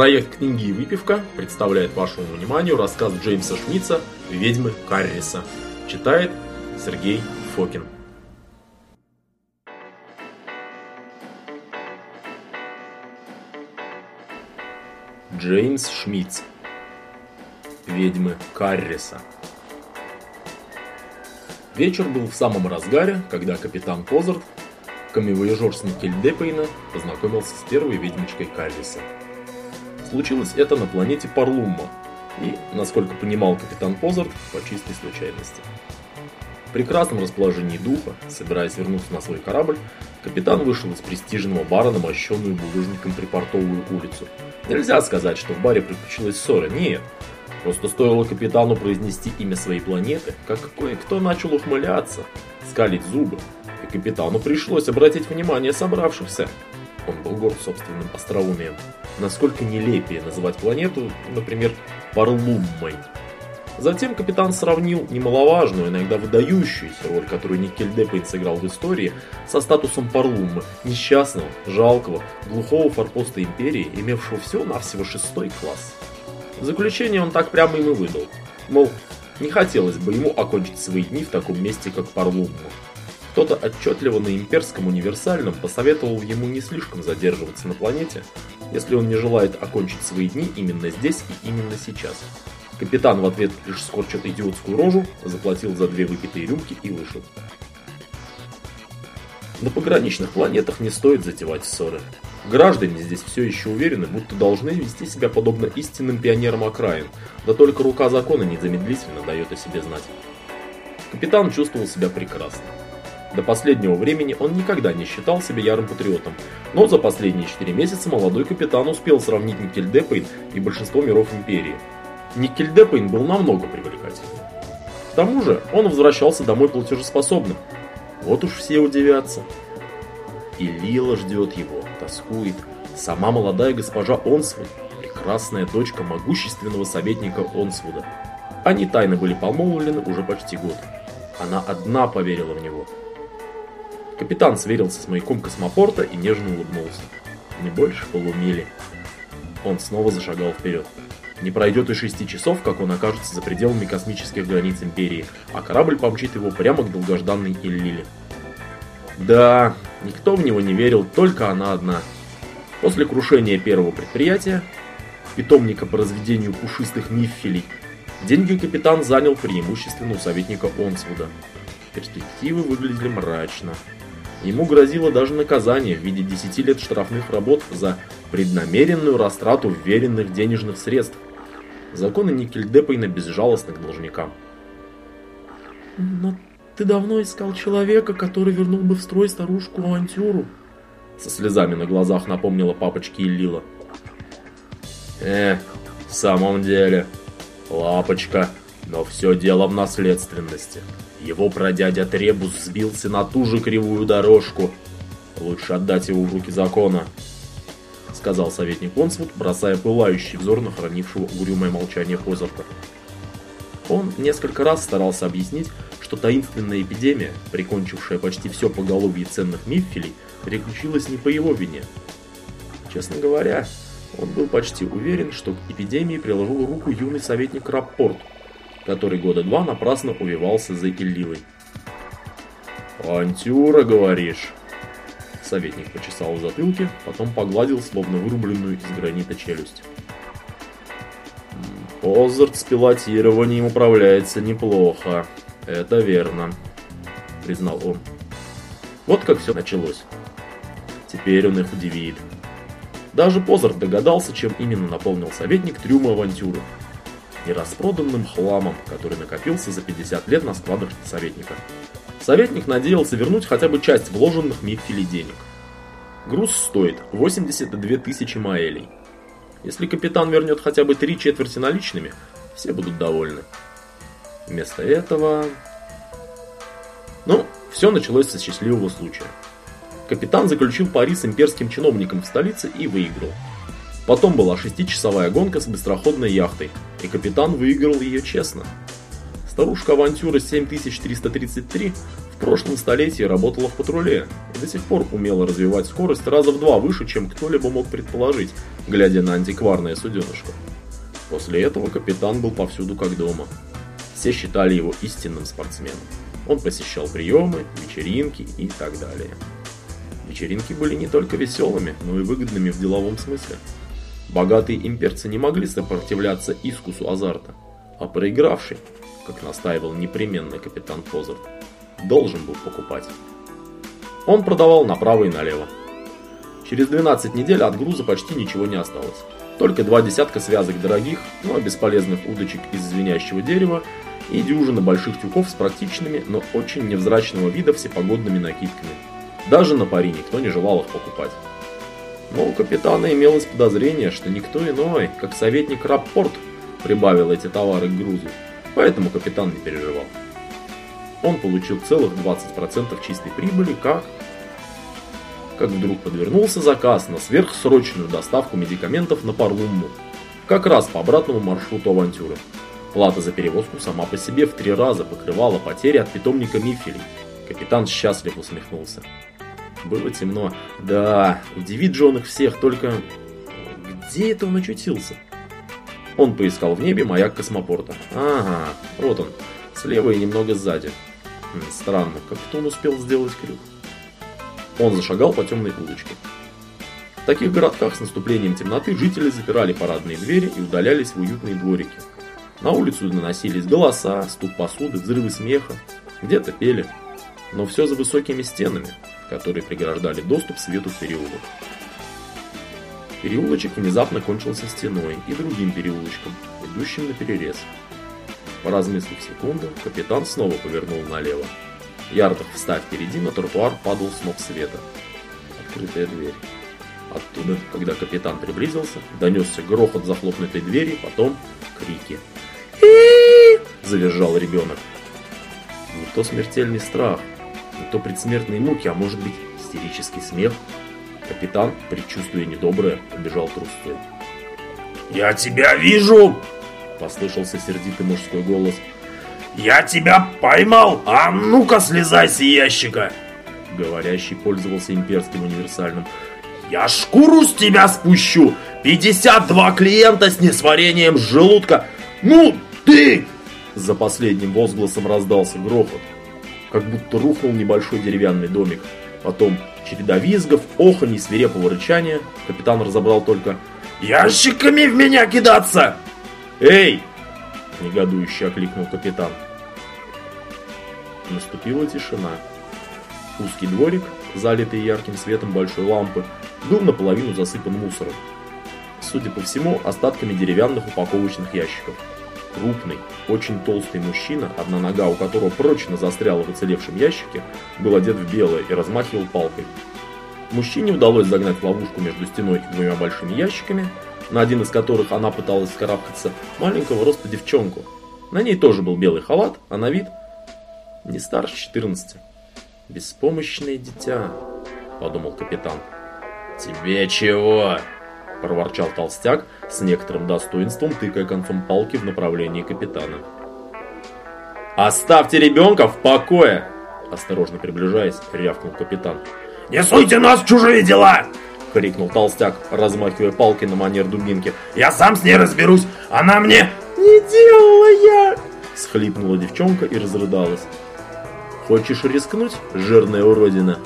Проект «Книги и выпивка» представляет вашему вниманию рассказ Джеймса Шмидца «Ведьмы Карриса». Читает Сергей Фокин. Джеймс Шмидц «Ведьмы Карриса». Вечер был в самом разгаре, когда капитан Позард, камевояжер с Никельдепейна, познакомился с первой ведьмочкой Карриса. Случилось это на планете Парлумма, и, насколько понимал капитан Позард, по чистой случайности. В прекрасном расположении духа, собираясь вернуться на свой корабль, капитан вышел из престижного бара на мощенную булыжником припортовую улицу. Нельзя сказать, что в баре приключилась ссора, нет. Просто стоило капитану произнести имя своей планеты, как кое-кто начал ухмыляться, скалить зубы, и капитану пришлось обратить внимание собравшихся. Он был горд собственным остроумием. Насколько нелепее называть планету, например, Парлуммой. Затем капитан сравнил немаловажную, иногда выдающуюся роль, которую Никель Депейн сыграл в истории, со статусом Парлуммы, несчастного, жалкого, глухого форпоста Империи, имевшего всего-навсего шестой класс. В заключение он так прямо им и выдал. Мол, не хотелось бы ему окончить свои дни в таком месте, как Парлумма. Кто-то отчетливо на имперском универсальном посоветовал ему не слишком задерживаться на планете, если он не желает окончить свои дни именно здесь и именно сейчас. Капитан в ответ лишь скорчил идиотскую рожу, заплатил за две выпитые рюмки и вышел. На пограничных планетах не стоит затевать ссоры. Граждане здесь все еще уверены, будто должны вести себя подобно истинным пионерам окраин, да только рука закона незамедлительно дает о себе знать. Капитан чувствовал себя прекрасно. До последнего времени он никогда не считал себя ярым патриотом, но за последние 4 месяца молодой капитан успел сравнить Никельдепейн и большинство миров Империи. Никельдепейн был намного привлекательнее. К тому же он возвращался домой платежеспособным. Вот уж все удивятся. И Лила ждет его, тоскует. Сама молодая госпожа Онсвуд, прекрасная дочка могущественного советника Онсвуда. Они тайно были помолвлены уже почти год. Она одна поверила в него – Капитан сверился с маяком космопорта и нежно улыбнулся. Не больше полумили. Он снова зашагал вперед. Не пройдет и шести часов, как он окажется за пределами космических границ Империи, а корабль помчит его прямо к долгожданной Иллиле. Да, никто в него не верил, только она одна. После крушения первого предприятия, питомника по разведению пушистых миффелей, деньги капитан занял преимущественно у советника Онсвуда. Перспективы выглядели мрачно. Ему грозило даже наказание в виде 10 лет штрафных работ за преднамеренную растрату вверенных денежных средств. Законы Никельдепейна безжалостны к должникам. «Но ты давно искал человека, который вернул бы в строй старушку-авантюру», со слезами на глазах напомнила папочке Иллила. «Э, в самом деле, лапочка, но все дело в наследственности». Его прадядя Требус сбился на ту же кривую дорожку. Лучше отдать его в руки закона, сказал советник Онсвуд, бросая пылающий взор на хранившего угрюмое молчание Позарта. Он несколько раз старался объяснить, что таинственная эпидемия, прикончившая почти все поголовье ценных миффелей, переключилась не по его вине. Честно говоря, он был почти уверен, что к эпидемии приложил руку юный советник Раппорт, который года два напрасно увивался за Иллилой. «Антюра, говоришь?» Советник почесал в затылке, потом погладил словно вырубленную из гранита челюсть. «Позарт с пилотированием управляется неплохо, это верно», — признал он. Вот как все началось. Теперь он их удивит. Даже Позарт догадался, чем именно наполнил советник трюма авантюры нераспроданным хламом, который накопился за 50 лет на складах советника. Советник надеялся вернуть хотя бы часть вложенных в Миффили денег. Груз стоит 82 тысячи маэлей. Если капитан вернет хотя бы три четверти наличными, все будут довольны. Вместо этого... Ну, все началось со счастливого случая. Капитан заключил пари с имперским чиновником в столице и выиграл. Потом была шестичасовая гонка с быстроходной яхтой, и капитан выиграл ее честно. Старушка авантюра 7333 прошлом столетии работала в патруле и до сих пор умела развивать скорость раза в два выше, чем кто-либо мог предположить, глядя на антикварное суденышко. После этого капитан был повсюду как дома. Все считали его истинным спортсменом. Он посещал приемы, вечеринки и так далее. Вечеринки были не только веселыми, но и выгодными в деловом смысле. Богатые имперцы не могли сопротивляться искусу азарта, а проигравший, как настаивал непременный капитан Позарт, должен был покупать. Он продавал направо и налево. Через 12 недель от груза почти ничего не осталось. Только два десятка связок дорогих, но бесполезных удочек из звенящего дерева и дюжина больших тюков с практичными, но очень невзрачного вида всепогодными накидками. Даже на пари никто не желал их покупать. Но у капитана имелось подозрение, что никто иной, как советник Раппорт, прибавил эти товары к грузу, поэтому капитан не переживал он получил целых 20% чистой прибыли, как... Как вдруг подвернулся заказ на сверхсрочную доставку медикаментов на Парлумму, как раз по обратному маршруту авантюры. Плата за перевозку сама по себе в три раза покрывала потери от питомника Мифелей. Капитан счастливо усмехнулся. Было темно. Да, удивит же он их всех, только... Где это он очутился? Он поискал в небе маяк космопорта. Ага, вот он, слева и немного сзади. Странно, как это он успел сделать крюк? Он зашагал по темной улочке. В таких городках с наступлением темноты жители запирали парадные двери и удалялись в уютные дворики. На улицу доносились голоса, стук посуды, взрывы смеха. Где-то пели. Но все за высокими стенами, которые преграждали доступ свету в переулок. Переулочек внезапно кончился стеной и другим переулочком, идущим на перерез. Поразмыслив секунду, капитан снова повернул налево. Ярдов встав впереди, на тротуар падал сноп света. Открытая дверь. Оттуда, когда капитан приблизился, донесся грохот захлопнутой двери, потом крики. завизжал ребенок. Не то смертельный страх, то предсмертные муки, а может быть истерический смех. Капитан, предчувствуя недоброе, убежал трусцой. «Я тебя вижу!» Послышался сердитый мужской голос. «Я тебя поймал! А ну-ка слезай с ящика!» Говорящий пользовался имперским универсальным. «Я шкуру с тебя спущу! 52 клиента с несварением желудка! Ну, ты!» За последним возгласом раздался грохот. Как будто рухнул небольшой деревянный домик. Потом череда визгов, оханий, свирепого рычания. Капитан разобрал только «Ящиками в меня кидаться!» «Эй!» – негодующе окликнул капитан. Наступила тишина. Узкий дворик, залитый ярким светом большой лампы, был наполовину засыпан мусором. Судя по всему, остатками деревянных упаковочных ящиков. Крупный, очень толстый мужчина, одна нога у которого прочно застряла в уцелевшем ящике, был одет в белое и размахивал палкой. Мужчине удалось загнать ловушку между стеной и двумя большими ящиками – на один из которых она пыталась скарабкаться, маленького роста девчонку. На ней тоже был белый халат, а на вид не старше 14. «Беспомощное дитя», — подумал капитан. «Тебе чего?» — проворчал толстяк с некоторым достоинством, тыкая концом палки в направлении капитана. «Оставьте ребенка в покое!» Осторожно приближаясь, рявкнул капитан. «Не суйте нас в чужие дела!» — крикнул толстяк, размахивая палкой на манер дубинки. «Я сам с ней разберусь! Она мне...» «Не делала я!» — схлипнула девчонка и разрыдалась. «Хочешь рискнуть, жирная уродина?»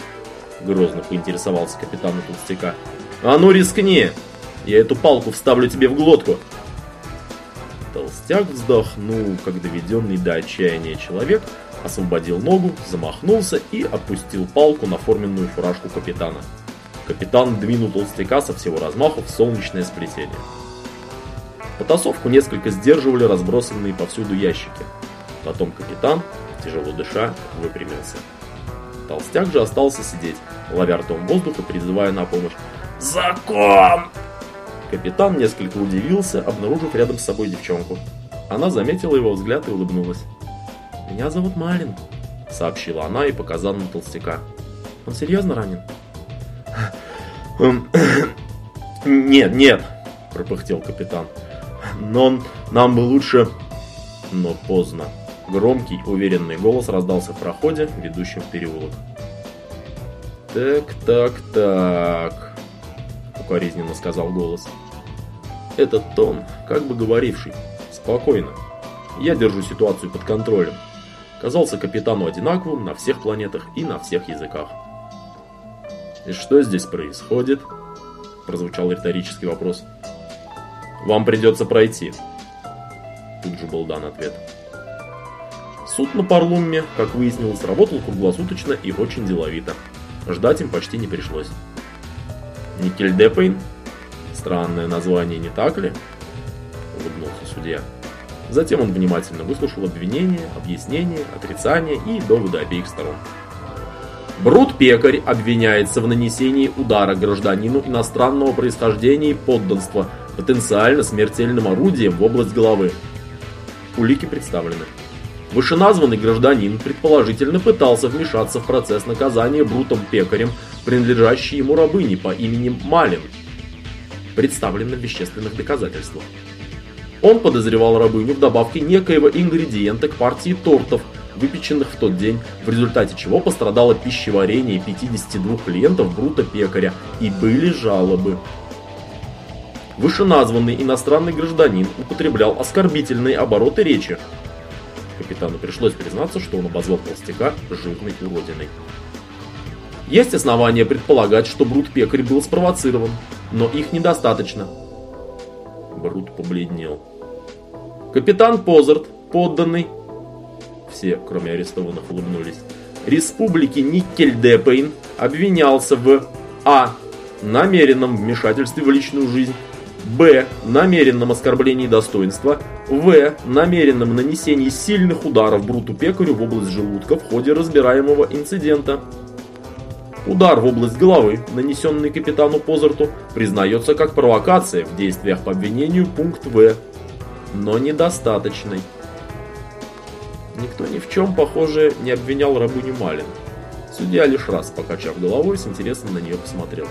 Грозно поинтересовался капитан у толстяка. «А ну рискни! Я эту палку вставлю тебе в глотку!» Толстяк вздохнул, как доведенный до отчаяния человек, освободил ногу, замахнулся и опустил палку на форменную фуражку капитана. Капитан двинул толстяка со всего размаху в солнечное сплетение. Потасовку несколько сдерживали разбросанные повсюду ящики. Потом капитан, тяжело дыша, выпрямился. Толстяк же остался сидеть, ловя ртом воздух и призывая на помощь. «Закон!» Капитан несколько удивился, обнаружив рядом с собой девчонку. Она заметила его взгляд и улыбнулась. «Меня зовут Малин», — сообщила она и показала на толстяка. «Он серьезно ранен?» Эм, «Нет, нет», – пропыхтел капитан. «Но нам бы лучше...» Но поздно. Громкий, уверенный голос раздался в проходе, ведущем в переулок. «Так, так, так», — укоризненно сказал голос. Этот тон, как бы говоривший, «Спокойно, я держу ситуацию под контролем», казался капитану одинаковым на всех планетах и на всех языках. «И что здесь происходит?» – прозвучал риторический вопрос. «Вам придется пройти», – тут же был дан ответ. Суд на Парлумме, как выяснилось, работал круглосуточно и очень деловито. Ждать им почти не пришлось. Никельдепейн? Странное название, не так ли? Улыбнулся судья. Затем он внимательно выслушал обвинения, объяснения, отрицания и доводы обеих сторон. Брут Пекарь обвиняется в нанесении удара гражданину иностранного происхождения и подданства потенциально смертельным орудием в область головы. Улики представлены. Вышеназванный гражданин предположительно пытался вмешаться в процесс наказания Брутом Пекарем, принадлежащей ему рабыни по имени Малин. Представлено в вещественных доказательствах. Он подозревал рабыню в добавке некоего ингредиента к партии тортов – выпеченных в тот день, в результате чего пострадало пищеварение 52 клиентов Брута Пекаря и были жалобы. Вышеназванный иностранный гражданин употреблял оскорбительные обороты речи. Капитану пришлось признаться, что он обозвал толстяка жирной уродиной. Есть основания предполагать, что Брут Пекарь был спровоцирован, но их недостаточно. Брут побледнел. Капитан Позарт, подданный, все, кроме арестованных, улыбнулись, республики Никельдепейн обвинялся в А. намеренном вмешательстве в личную жизнь, Б. намеренном оскорблении достоинства, В. намеренном нанесении сильных ударов Бруту Пекарю в область желудка в ходе разбираемого инцидента. Удар в область головы, нанесенный капитану Позарту, признается как провокация в действиях по обвинению пункт В, но недостаточной. Никто ни в чем, похоже, не обвинял рабыню Малин. Судья лишь раз, покачав головой, с интересом на нее посмотрел.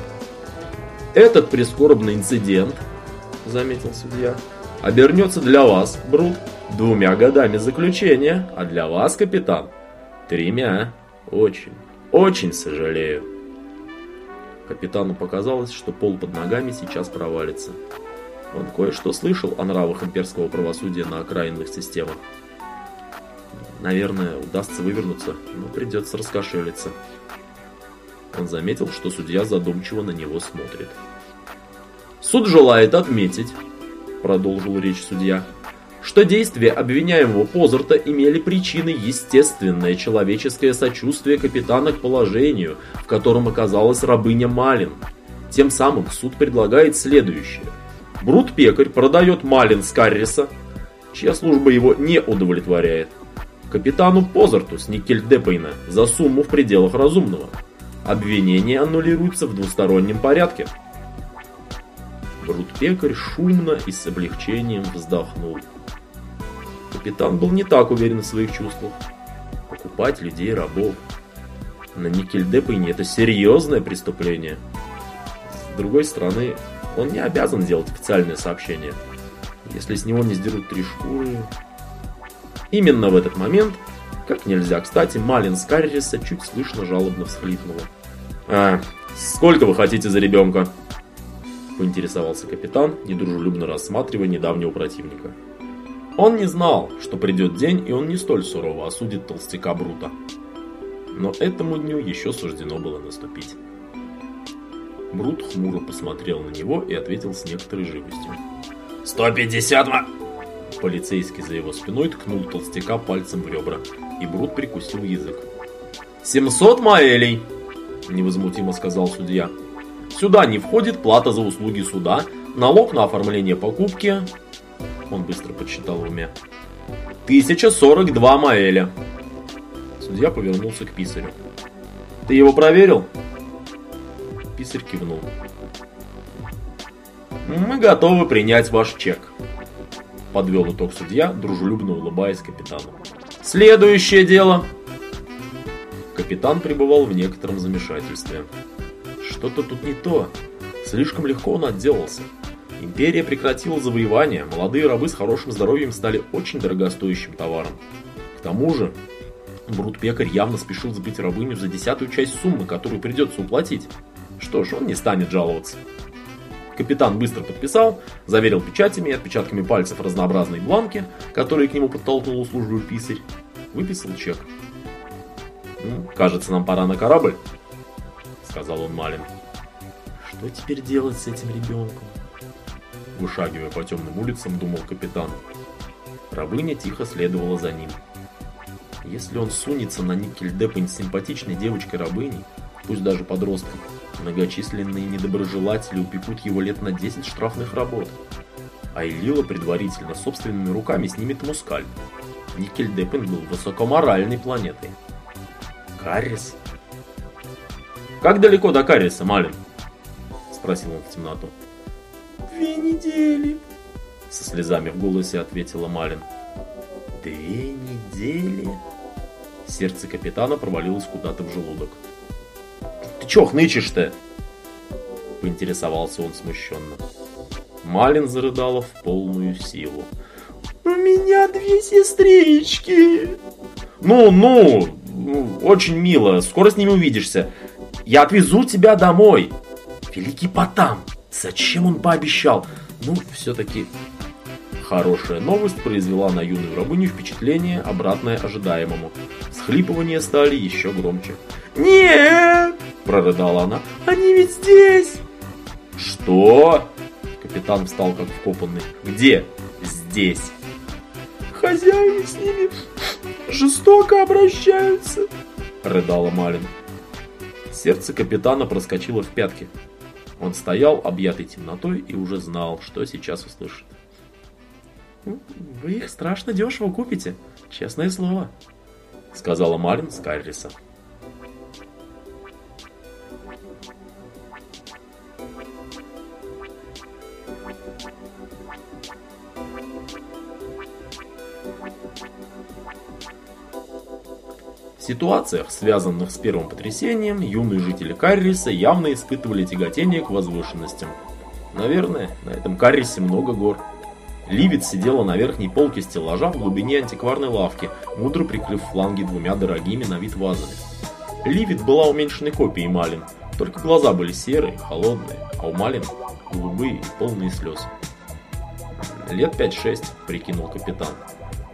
«Этот прискорбный инцидент, — заметил судья, — обернется для вас, Брут, двумя годами заключения, а для вас, капитан, тремя. Очень, очень сожалею». Капитану показалось, что пол под ногами сейчас провалится. Он кое-что слышал о нравах имперского правосудия на окраинных системах. Наверное, удастся вывернуться, но придется раскошелиться. Он заметил, что судья задумчиво на него смотрит. «Суд желает отметить», — продолжил речь судья, что действия обвиняемого Позарта имели причины естественное человеческое сочувствие капитана к положению, в котором оказалась рабыня Малин. Тем самым суд предлагает следующее. Брут-пекарь продает Малин Скарриса, чья служба его не удовлетворяет, капитану Позарту с Никельдепейна за сумму в пределах разумного. Обвинение аннулируется в двустороннем порядке. Брут-пекарь шумно и с облегчением вздохнул. Капитан был не так уверен в своих чувствах. Покупать людей рабов. На Никельдепейне это серьезное преступление. С другой стороны, он не обязан делать официальное сообщение. Если с него не сдерут три шкуры, Именно в этот момент, как нельзя кстати, Малин Скарриса чуть слышно жалобно всхлипнула. «А, сколько вы хотите за ребенка?» Поинтересовался капитан, недружелюбно рассматривая недавнего противника. Он не знал, что придет день, и он не столь сурово осудит толстяка Брута. Но этому дню еще суждено было наступить. Брут хмуро посмотрел на него и ответил с некоторой живостью. «Сто пятьдесят ма...» Полицейский за его спиной ткнул толстяка пальцем в ребра, и Брут прикусил язык. «Семьсот маэлей!» – невозмутимо сказал судья. «Сюда не входит плата за услуги суда, налог на оформление покупки...» Он быстро подсчитал в уме. «Тысяча сорок два маэля!» Судья повернулся к писарю. «Ты его проверил?» Писарь кивнул. «Мы готовы принять ваш чек», подвел итог судья, дружелюбно улыбаясь капитану. Следующее дело. Капитан пребывал в некотором замешательстве. Что-то тут не то. Слишком легко он отделался. Империя прекратила завоевание, молодые рабы с хорошим здоровьем стали очень дорогостоящим товаром. К тому же, Брут-пекарь явно спешил сбыть рабыню за десятую часть суммы, которую придется уплатить. Что ж, он не станет жаловаться. Капитан быстро подписал, заверил печатями и отпечатками пальцев разнообразные бланки, которые к нему подтолкнул услужливый писарь, выписал чек. «Ну, кажется, нам пора на корабль», — сказал он Малин. «Что теперь делать с этим ребенком?» Вышагивая по темным улицам, думал капитан. Рабыня тихо следовала за ним. Если он сунется на Никельдепень с симпатичной девочкой-рабыней, пусть даже подростком, многочисленные недоброжелатели упекут его лет на 10 штрафных работ. А Элила предварительно собственными руками снимет ему скальп. Никельдепен был высокоморальной планетой. Каррис? Как далеко до Карриса, Малин? Спросил он в темноту. Две недели. Со слезами в голосе ответила Малин. Две недели? Сердце капитана провалилось куда-то в желудок. «Ты чё хнычешь-то?» Поинтересовался он смущенно. Малин зарыдала в полную силу. «У меня две сестрички!» «Ну, ну, очень мило, скоро с ними увидишься. Я отвезу тебя домой!» «Великий Потам! Зачем он пообещал?» Ну, все-таки Хорошая новость произвела на юную рабыню впечатление, обратное ожидаемому. Схлипывания стали еще громче. «Нет!» – прорыдала она. «Они ведь здесь!» «Что?» Капитан встал как вкопанный. «Где?» «Здесь!» «Хозяева с ними жестоко обращаются!» – рыдала Малин. Сердце капитана проскочило в пятки. Он стоял, объятый темнотой, и уже знал, что сейчас услышит. «Вы их страшно дешево купите, честное слово», — сказала Марин Скайриса. В ситуациях, связанных с первым потрясением, юные жители Карриса явно испытывали тяготение к возвышенностям. Наверное, на этом Каррисе много гор. Ливит сидела на верхней полке стеллажа в глубине антикварной лавки, мудро прикрыв фланги двумя дорогими на вид вазами. Ливит была уменьшенной копией Малин, только глаза были серые, холодные, а у Малин голубые и полные слез. «Лет 5-6», — прикинул капитан.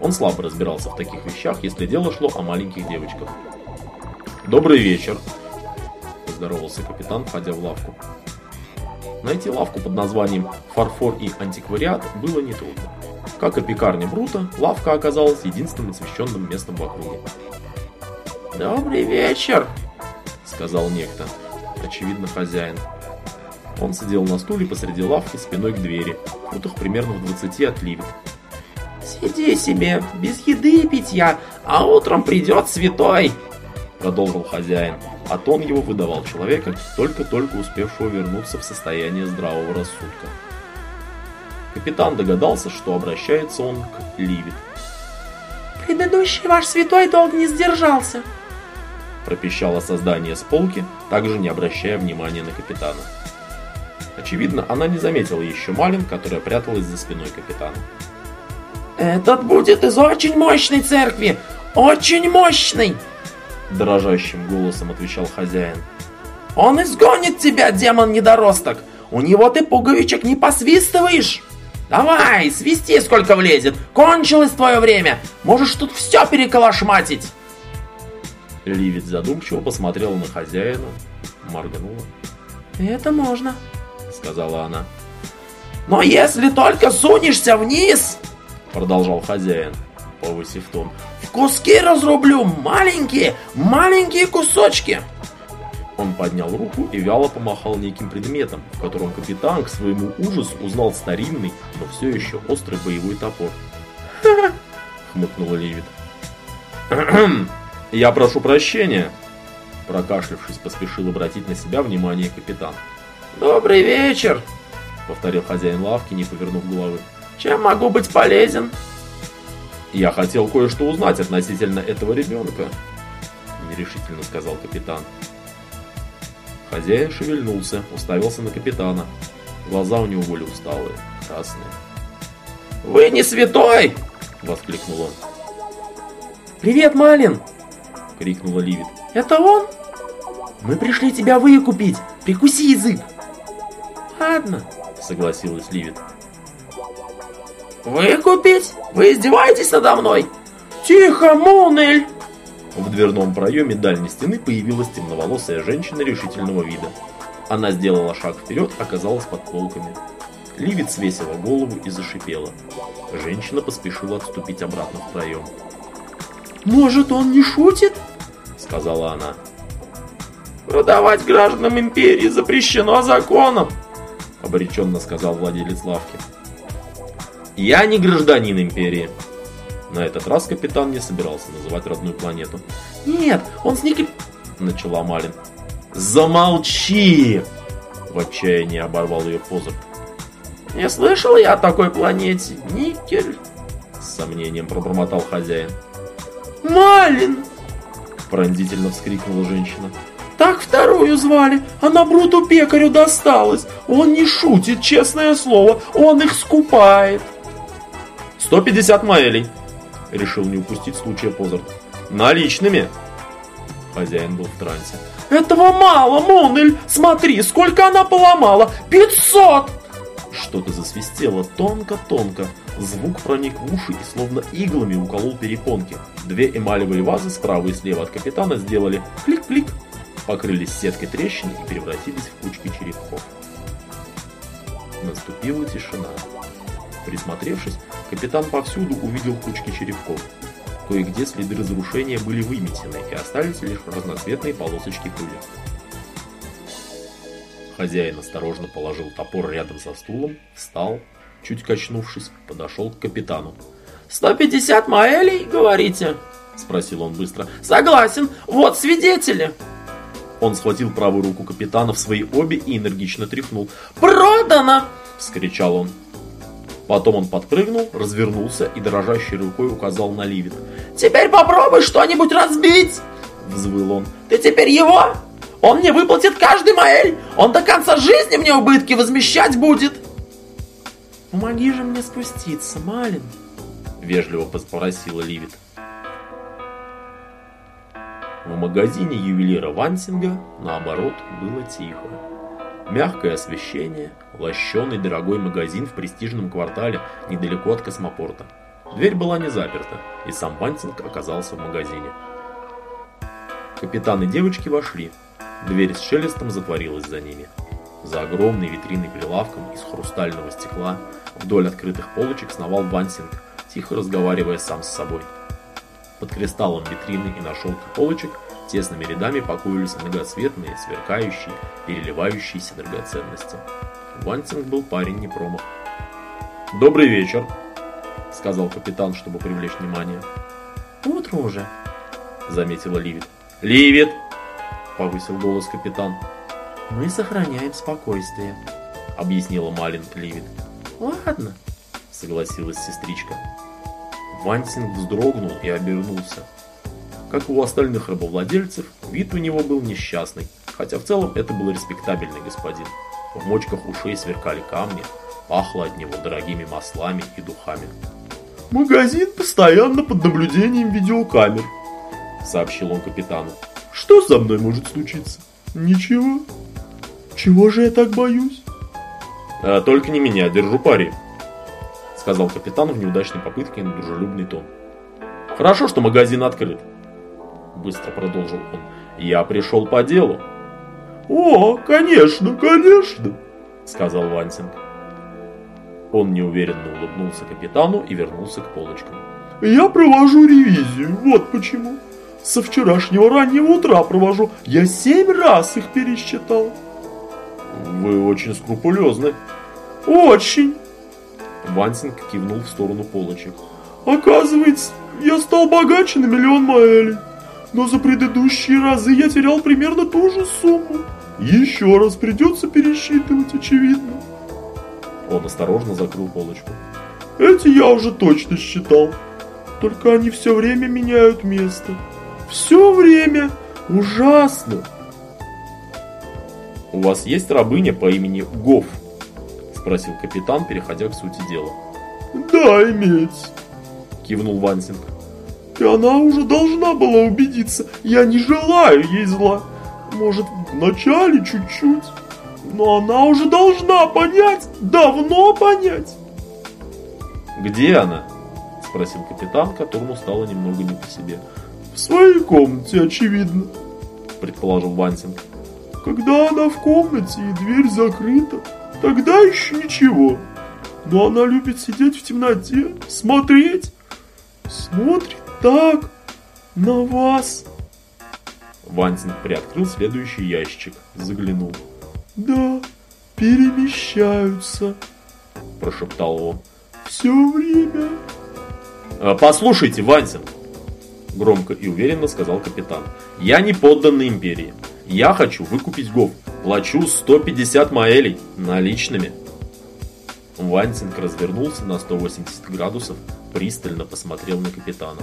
Он слабо разбирался в таких вещах, если дело шло о маленьких девочках. «Добрый вечер», — поздоровался капитан, входя в лавку. Найти лавку под названием «Фарфор и антиквариат» было нетрудно. Как и пекарня Брута, лавка оказалась единственным освещенным местом в округе. «Добрый вечер!» — сказал некто, очевидно хозяин. Он сидел на стуле посреди лавки спиной к двери, в футах примерно в 20 от Ливит. «Сиди себе, без еды и питья, а утром придет святой!» Продолжил хозяин, а тон его выдавал человека, только-только успевшего вернуться в состояние здравого рассудка. Капитан догадался, что обращается он к Ливит. «Предыдущий ваш святой долго не сдержался», пропищало создание с полки, также не обращая внимания на капитана. Очевидно, она не заметила еще Малин, которая пряталась за спиной капитана. «Этот будет из очень мощной церкви! Очень мощный!» Дрожащим голосом отвечал хозяин. «Он изгонит тебя, демон-недоросток! У него ты пуговичек не посвистываешь!» «Давай, свисти, сколько влезет! Кончилось твое время! Можешь тут все переколошматить!» Ливит задумчиво посмотрела на хозяина, моргнула. «Это можно», — сказала она. «Но если только сунешься вниз!» — продолжал хозяин, повысив тон. «В куски разрублю! Маленькие, маленькие кусочки!» Он поднял руку и вяло помахал неким предметом, в котором капитан к своему ужасу узнал старинный, но все еще острый боевой топор. хмыкнула Ливит. «Я прошу прощения!» Прокашлявшись, поспешил обратить на себя внимание капитан. «Добрый вечер!» Повторил хозяин лавки, не повернув головы. «Чем могу быть полезен?» «Я хотел кое-что узнать относительно этого ребенка», нерешительно сказал капитан. Хозяин шевельнулся, уставился на капитана. Глаза у него были усталые, красные. «Вы не святой!» — воскликнул он. «Привет, Малин!» — крикнула Ливит. «Это он?» «Мы пришли тебя выкупить! Прикуси язык!» «Ладно», — согласилась Ливит. «Выкупить? Вы издеваетесь надо мной?» «Тихо, Мунель!» В дверном проеме дальней стены появилась темноволосая женщина решительного вида. Она сделала шаг вперед, оказалась под полками. Ливит свесила голову и зашипела. Женщина поспешила отступить обратно в проем. «Может, он не шутит?» — сказала она. «Продавать гражданам империи запрещено законом!» — обреченно сказал владелец лавки. «Я не гражданин империи!» На этот раз капитан не собирался называть родную планету. «Нет, он с Никель...» — начала Малин. «Замолчи!» — в отчаянии оборвал ее Позер. «Не слышал я о такой планете, Никель!» С сомнением пробормотал хозяин. «Малин!» Пронзительно вскрикнула женщина. «Так вторую звали, она Бруту Пекарю досталась. Он не шутит, честное слово, он их скупает!» «Сто пятьдесят маэлей!» Решил не упустить случая Позарт. «Наличными!» Хозяин был в трансе. «Этого мало, Монель! Смотри, сколько она поломала! Пятьсот!» Что-то засвистело тонко-тонко. Звук проник в уши и словно иглами уколол перепонки. Две эмалевые вазы справа и слева от капитана сделали клик-клик, покрылись сеткой трещин и превратились в кучки черепков. Наступила тишина. Присмотревшись, капитан повсюду увидел кучки черепков. Кое-где следы разрушения были выметены и остались лишь разноцветные полосочки пыли. Хозяин осторожно положил топор рядом со стулом, встал, чуть качнувшись, подошел к капитану. «Сто пятьдесят маэлей, говорите?» – спросил он быстро. «Согласен, вот свидетели!» Он схватил правую руку капитана в свои обе и энергично тряхнул. «Продано!» – вскричал он. Потом он подпрыгнул, развернулся и дрожащей рукой указал на Ливит. «Теперь попробуй что-нибудь разбить!» – взвыл он. «Ты теперь его? Он мне выплатит каждый маэль! Он до конца жизни мне убытки возмещать будет!» «Помоги же мне спуститься, Малин!» – вежливо попросила Ливит. В магазине ювелира Вансинга, наоборот, было тихо. Мягкое освещение, лощеный дорогой магазин в престижном квартале недалеко от космопорта. Дверь была не заперта, и сам Вансинг оказался в магазине. Капитан и девочки вошли. Дверь с шелестом затворилась за ними. За огромной витриной прилавком из хрустального стекла вдоль открытых полочек сновал Вансинг, тихо разговаривая сам с собой. Под кристаллом витрины и на шелке полочек тесными рядами покоились многоцветные, сверкающие, переливающиеся драгоценности. Вансинг был парень не промах. «Добрый вечер», — сказал капитан, чтобы привлечь внимание. «Утро уже», — заметила Ливит. «Ливит!» — повысил голос капитан. «Мы сохраняем спокойствие», — объяснила Малин Ливит. «Ладно», — согласилась сестричка. Вансинг вздрогнул и обернулся. Как и у остальных рабовладельцев, вид у него был несчастный, хотя в целом это был респектабельный господин. В мочках ушей сверкали камни, пахло от него дорогими маслами и духами. «Магазин постоянно под наблюдением видеокамер», — сообщил он капитану. «Что со мной может случиться? Ничего. Чего же я так боюсь?» а, «Только не меня, держу пари», — сказал капитан в неудачной попытке на дружелюбный тон. «Хорошо, что магазин открыт быстро продолжил он. «Я пришел по делу». «О, конечно, конечно», — сказал Вансинг. Он неуверенно улыбнулся капитану и вернулся к полочкам. «Я провожу ревизию, вот почему. Со вчерашнего раннего утра провожу. Я семь раз их пересчитал». «Вы очень скрупулезны». «Очень». Вансинг кивнул в сторону полочек. «Оказывается, я стал богаче на миллион маэлей но за предыдущие разы я терял примерно ту же сумму. Еще раз придется пересчитывать, очевидно. Он осторожно закрыл полочку. Эти я уже точно считал. Только они все время меняют место. Все время. Ужасно. «У вас есть рабыня по имени Гоф?» Спросил капитан, переходя к сути дела. «Да, имеется», кивнул Вансинг. И она уже должна была убедиться, я не желаю ей зла. Может, вначале чуть-чуть, но она уже должна понять, давно понять. «Где она?» – спросил капитан, которому стало немного не по себе. «В своей комнате, очевидно», – предположил Вансинг. «Когда она в комнате и дверь закрыта, тогда еще ничего. Но она любит сидеть в темноте, смотреть, смотрит так на вас». Вансинг приоткрыл следующий ящик, заглянул. «Да, перемещаются», – прошептал он. «Все время». «А, «Послушайте, Вансинг», – громко и уверенно сказал капитан. «Я не подданный империи. Я хочу выкупить Гов. Плачу 150 маэлей наличными». Вансинг развернулся на 180 градусов, пристально посмотрел на капитана.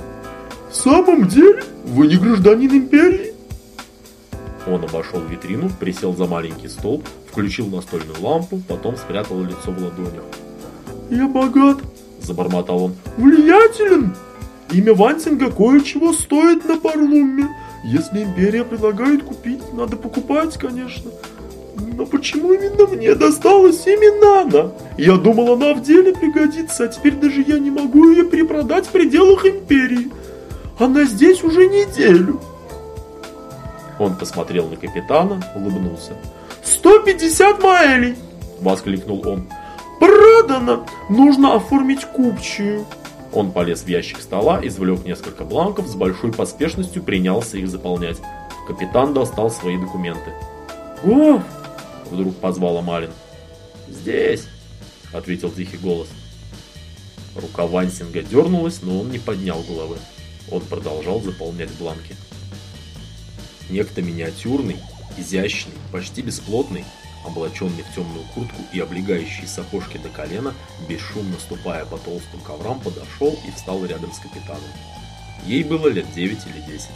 «В самом деле? Вы не гражданин империи?» Он обошел витрину, присел за маленький стол, включил настольную лампу, потом спрятал лицо в ладонях. «Я богат», – забормотал он, – «влиятелен. Имя Вансинга кое-чего стоит на Парлумме. Если империя предлагает купить, надо покупать, конечно. Но почему именно мне досталась именно она? Я думал, она в деле пригодится, а теперь даже я не могу ее перепродать в пределах империи. Она здесь уже неделю». Он посмотрел на капитана, улыбнулся. «Сто пятьдесят маэлей!» – воскликнул он. «Продано! Нужно оформить купчую!» Он полез в ящик стола, извлек несколько бланков, с большой поспешностью принялся их заполнять. Капитан достал свои документы. «О!» – вдруг позвала Малин. «Здесь!» – ответил тихий голос. Рука Вансинга дернулась, но он не поднял головы. Он продолжал заполнять бланки. Некто миниатюрный, изящный, почти бесплотный, облаченный в темную куртку и облегающие сапожки до колена, бесшумно ступая по толстым коврам, подошел и встал рядом с капитаном. Ей было лет 9 или 10.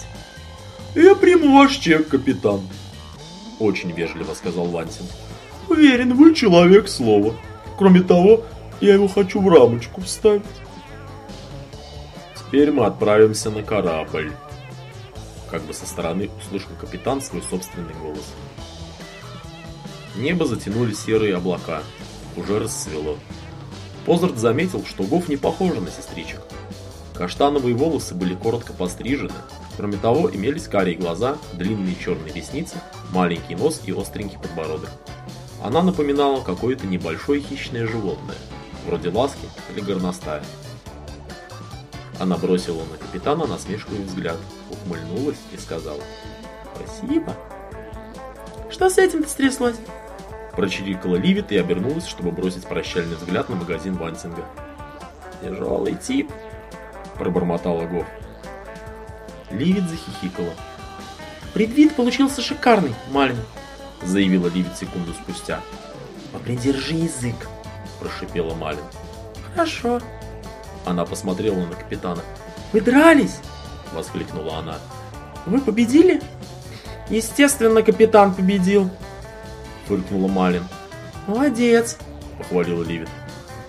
«Я приму ваш чек, капитан», – очень вежливо сказал Вансин. «Уверен, вы человек слова. Кроме того, я его хочу в рамочку вставить». «Теперь мы отправимся на корабль», как бы со стороны услышал капитан свой собственный голос. Небо затянули серые облака. Уже расцвело. Позарт заметил, что Гоф не похожа на сестричек. Каштановые волосы были коротко пострижены. Кроме того, имелись карие глаза, длинные черные ресницы, маленький нос и остренький подбородок. Она напоминала какое-то небольшое хищное животное, вроде ласки или горностая. Она бросила на капитана насмешливый взгляд, ухмыльнулась и сказала «Спасибо». «Что с этим-то стряслось?» Прочирикала Ливит и обернулась, чтобы бросить прощальный взгляд на магазин Вансинга. «Тяжелый тип», – пробормотала Гоф. Ливит захихикала. «Предвид получился шикарный, Малин», – заявила Ливит секунду спустя. «Попридержи язык», – прошипела Малин. «Хорошо», она посмотрела на капитана. «Вы дрались?» – воскликнула она. «Вы победили?» «Естественно, капитан победил!» – фыркнула Малин. «Молодец!» – похвалила Ливит.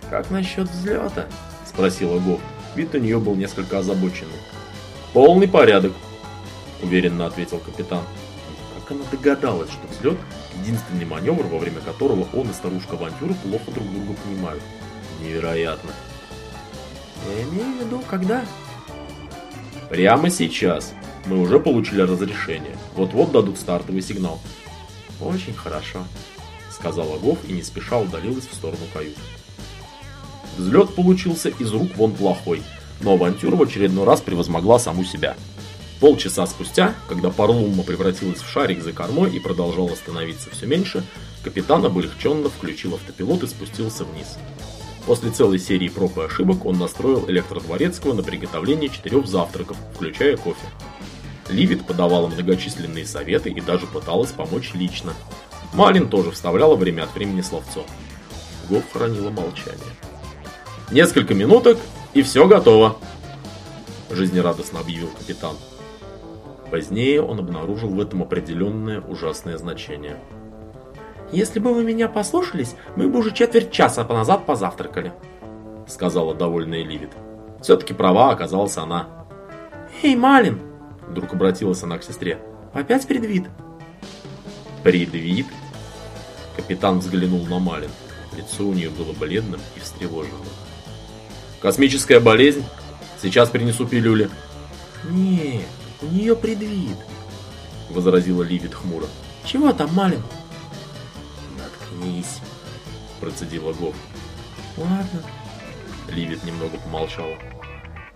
«Как насчет взлета?» – спросила Гоф. Вид у нее был несколько озабоченный. «Полный порядок!» – уверенно ответил капитан. Как она догадалась, что взлет – единственный маневр, во время которого он и старушка Авантюра плохо друг друга понимают. Невероятно! Я имею в виду, когда? Прямо сейчас. Мы уже получили разрешение. Вот-вот дадут стартовый сигнал. Очень хорошо, сказала Гов и не спеша удалилась в сторону кают. Взлет получился из рук вон плохой, но авантюра в очередной раз превозмогла саму себя. Полчаса спустя, когда Парлумма превратилась в шарик за кормой и продолжала становиться все меньше, капитан облегченно включил автопилот и спустился вниз. После целой серии проб и ошибок он настроил электродворецкого на приготовление четырех завтраков, включая кофе. Ливит подавала многочисленные советы и даже пыталась помочь лично. Малин тоже вставляла время от времени словцо. Гоф хранила молчание. «Несколько минуток, и все готово!» Жизнерадостно объявил капитан. Позднее он обнаружил в этом определенное ужасное значение – «Если бы вы меня послушались, мы бы уже четверть часа назад позавтракали», сказала довольная Ливит. Все-таки права оказалась она. «Эй, Малин!» Вдруг обратилась она к сестре. «Опять предвид?» «Предвид?» Капитан взглянул на Малин. Лицо у нее было бледным и встревоженным. «Космическая болезнь? Сейчас принесу пилюли». «Нет, у нее предвид», — возразила Ливит хмуро. «Чего там, Малин?» «Наткнись», — процедила Гов. «Ладно». Ливит немного помолчала.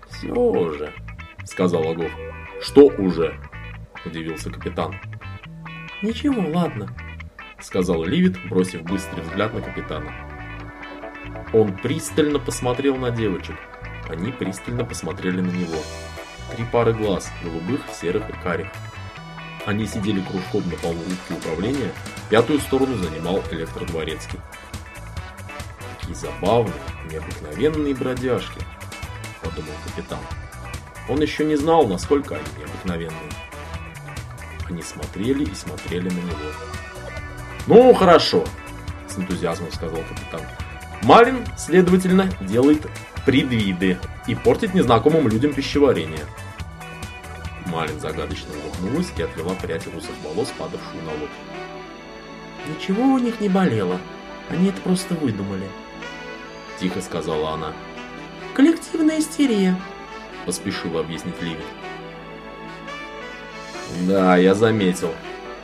«Все уже», — сказала Гов. «Что уже?» — удивился капитан. «Ничего, ладно», — сказал Ливит, бросив быстрый взгляд на капитана. Он пристально посмотрел на девочек. Они пристально посмотрели на него. Три пары глаз, голубых, серых и карих. Они сидели кружком на полу рубки управления, пятую сторону занимал электродворецкий. Какие забавные, необыкновенные бродяжки, подумал капитан. Он еще не знал, насколько они необыкновенные. Они смотрели и смотрели на него. «Ну, хорошо», — с энтузиазмом сказал капитан. «Малин, следовательно, делает предвиды и портит незнакомым людям пищеварение». Малин загадочно улыбнулась и отвела прядь русых волос, падавшую на лоб. «Ничего у них не болело. Они это просто выдумали», — тихо сказала она. «Коллективная истерия», — поспешил объяснить Ливи. «Да, я заметил»,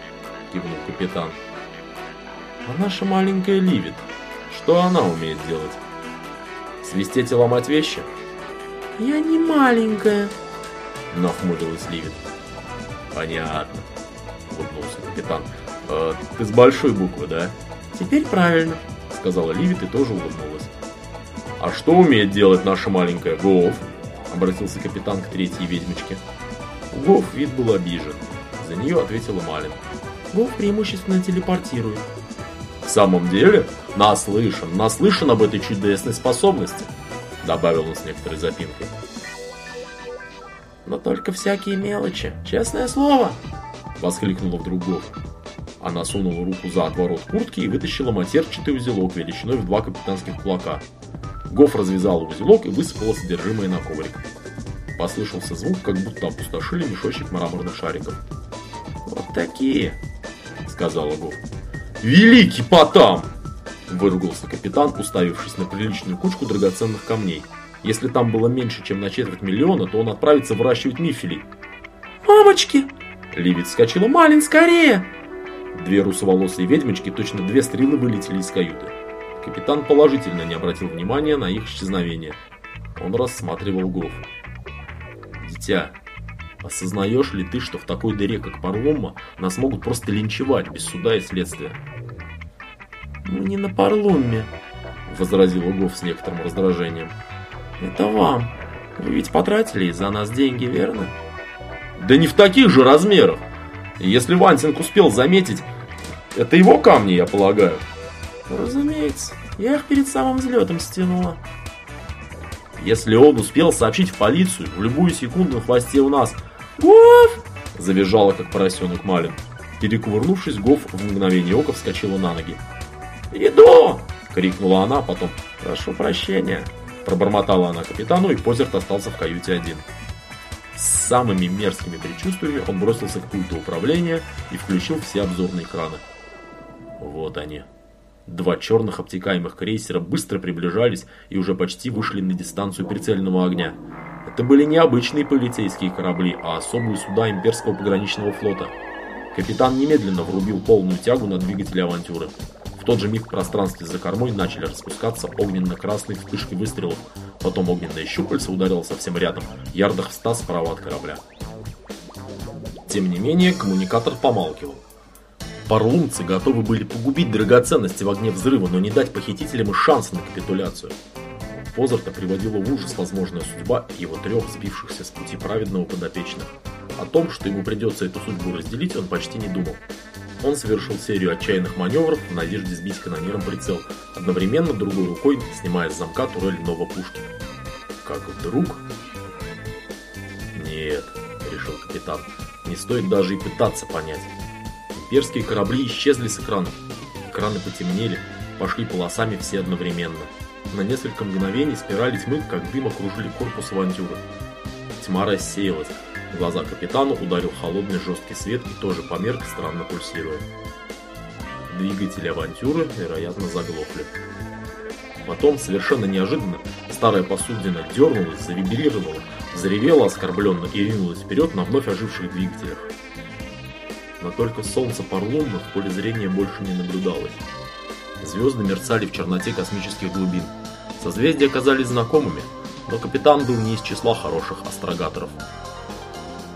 — кивнул капитан. «А наша маленькая Ливит, что она умеет делать? Свистеть и ломать вещи?» «Я не маленькая», — нахмурилась Ливит. «Понятно», — улыбнулся капитан. «Э, «Ты с большой буквы, да?» «Теперь правильно», — сказала Ливит и тоже улыбнулась. «А что умеет делать наша маленькая Гоуф?» — обратился капитан к третьей ведьмочке. Гоуф вид был обижен. За нее ответила Малин. «Гоуф преимущественно телепортирует». «В самом деле? Наслышан, наслышан об этой чудесной способности», — добавил он с некоторой запинкой. «Но только всякие мелочи, честное слово!» — воскликнула вдруг Гоуф. Она сунула руку за отворот куртки и вытащила матерчатый узелок величиной в два капитанских кулака. Гоф развязал узелок и высыпала содержимое на коврик. Послышался звук, как будто опустошили мешочек мраморных шариков. «Вот такие!» — сказала Гоф. «Великий потам!» — выругался капитан, уставившись на приличную кучку драгоценных камней. Если там было меньше, чем на четверть миллиона, то он отправится выращивать мифелей. «Мамочки!» Ливит вскочила. «Малин, скорее!» Две русоволосые ведьмочки, точно две стрелы, вылетели из каюты. Капитан положительно не обратил внимания на их исчезновение. Он рассматривал Гоф. «Дитя, осознаешь ли ты, что в такой дыре, как Парломма, нас могут просто линчевать без суда и следствия?» «Мы не на Парлумме», — возразил Гоф с некоторым раздражением. «Это вам. Вы ведь потратили из-за нас деньги, верно?» «Да не в таких же размерах! Если Вансинг успел заметить, это его камни, я полагаю». Разумеется, я их перед самым взлетом стянула. Если он успел сообщить в полицию, в любую секунду на хвосте у нас «Гоф!» – завизжала, как поросенок Малин. Перекувырнувшись, Гоф в мгновение ока вскочила на ноги. «Иду!» – крикнула она, потом «Прошу прощения!» – пробормотала она капитану, и Позерт остался в каюте один. С самыми мерзкими предчувствиями он бросился к пульту управления и включил все обзорные экраны. Вот они. Два черных обтекаемых крейсера быстро приближались и уже почти вышли на дистанцию прицельного огня. Это были не обычные полицейские корабли, а особые суда имперского пограничного флота. Капитан немедленно врубил полную тягу на двигатели авантюры. В тот же миг в пространстве за кормой начали распускаться огненно-красные вспышки выстрелов. Потом огненное щупальце ударило совсем рядом, ярдах в ста справа от корабля. Тем не менее, коммуникатор помалкивал. Парлумцы готовы были погубить драгоценности в огне взрыва, но не дать похитителям и шанса на капитуляцию. Позарта приводила в ужас возможная судьба его трех сбившихся с пути праведного подопечных. О том, что ему придется эту судьбу разделить, он почти не думал. Он совершил серию отчаянных маневров в надежде сбить канонером прицел, одновременно другой рукой снимая с замка турель новой пушки. Как вдруг... Нет, решил капитан, не стоит даже и пытаться понять. Имперские корабли исчезли с экранов. Экраны потемнели, пошли полосами все одновременно. На несколько мгновений спирали тьмы, как дым, окружили корпус авантюры. Тьма рассеялась, глаза капитана ударил холодный жесткий свет и тоже померк, странно пульсируя. Двигатели авантюры, вероятно, заглохли. Потом, совершенно неожиданно, старая посудина дернулась, завибрировала, заревела оскорбленно и ринулась вперед на вновь оживших двигателях. Но только солнце Парлумна в поле зрения больше не наблюдалось. Звезды мерцали в черноте космических глубин. Созвездия казались знакомыми, но капитан был не из числа хороших астрогаторов.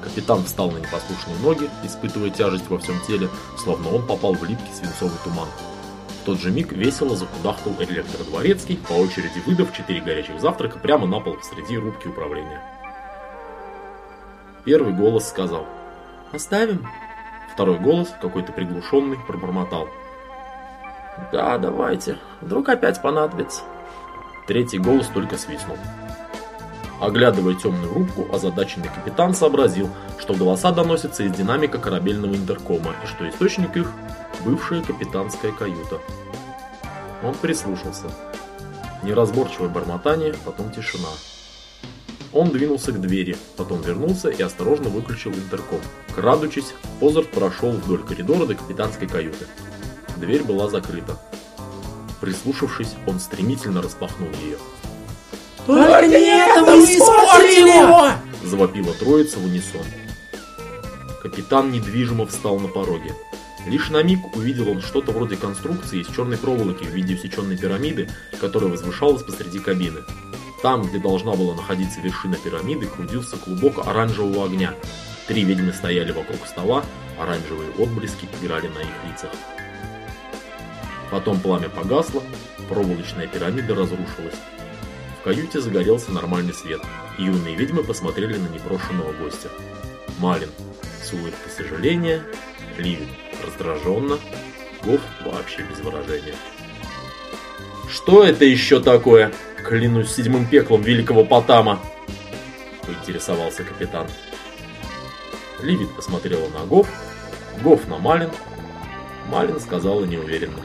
Капитан встал на непослушные ноги, испытывая тяжесть во всем теле, словно он попал в липкий свинцовый туман. В тот же миг весело закудахтал электродворецкий, по очереди выдав четыре горячих завтрака прямо на пол среди рубки управления. Первый голос сказал «Оставим?» Второй голос, какой-то приглушенный, пробормотал «Да, давайте, вдруг опять понадобится». Третий голос только свистнул. Оглядывая темную рубку, озадаченный капитан сообразил, что голоса доносятся из динамика корабельного интеркома и что источник их – бывшая капитанская каюта. Он прислушался. Неразборчивое бормотание, потом тишина. Он двинулся к двери, потом вернулся и осторожно выключил интерком. Крадучись, Позарт прошел вдоль коридора до капитанской каюты. Дверь была закрыта. Прислушавшись, он стремительно распахнул ее. Только не это, мы испортили его! Завопила троица в унисон. Капитан недвижимо встал на пороге. Лишь на миг увидел он что-то вроде конструкции из черной проволоки в виде усеченной пирамиды, которая возвышалась посреди кабины. Там, где должна была находиться вершина пирамиды, крутился клубок оранжевого огня. Три ведьмы стояли вокруг стола, оранжевые отблески играли на их лицах. Потом пламя погасло, проволочная пирамида разрушилась каюте загорелся нормальный свет, и юные ведьмы посмотрели на непрошенного гостя. Малин с улыбкой сожаления, Ливин раздраженно, Гоф вообще без выражения. «Что это еще такое? Клянусь седьмым пеклом великого Потама!» поинтересовался капитан. Ливит посмотрела на Гоф, Гоф на Малин. Малин сказала неуверенно.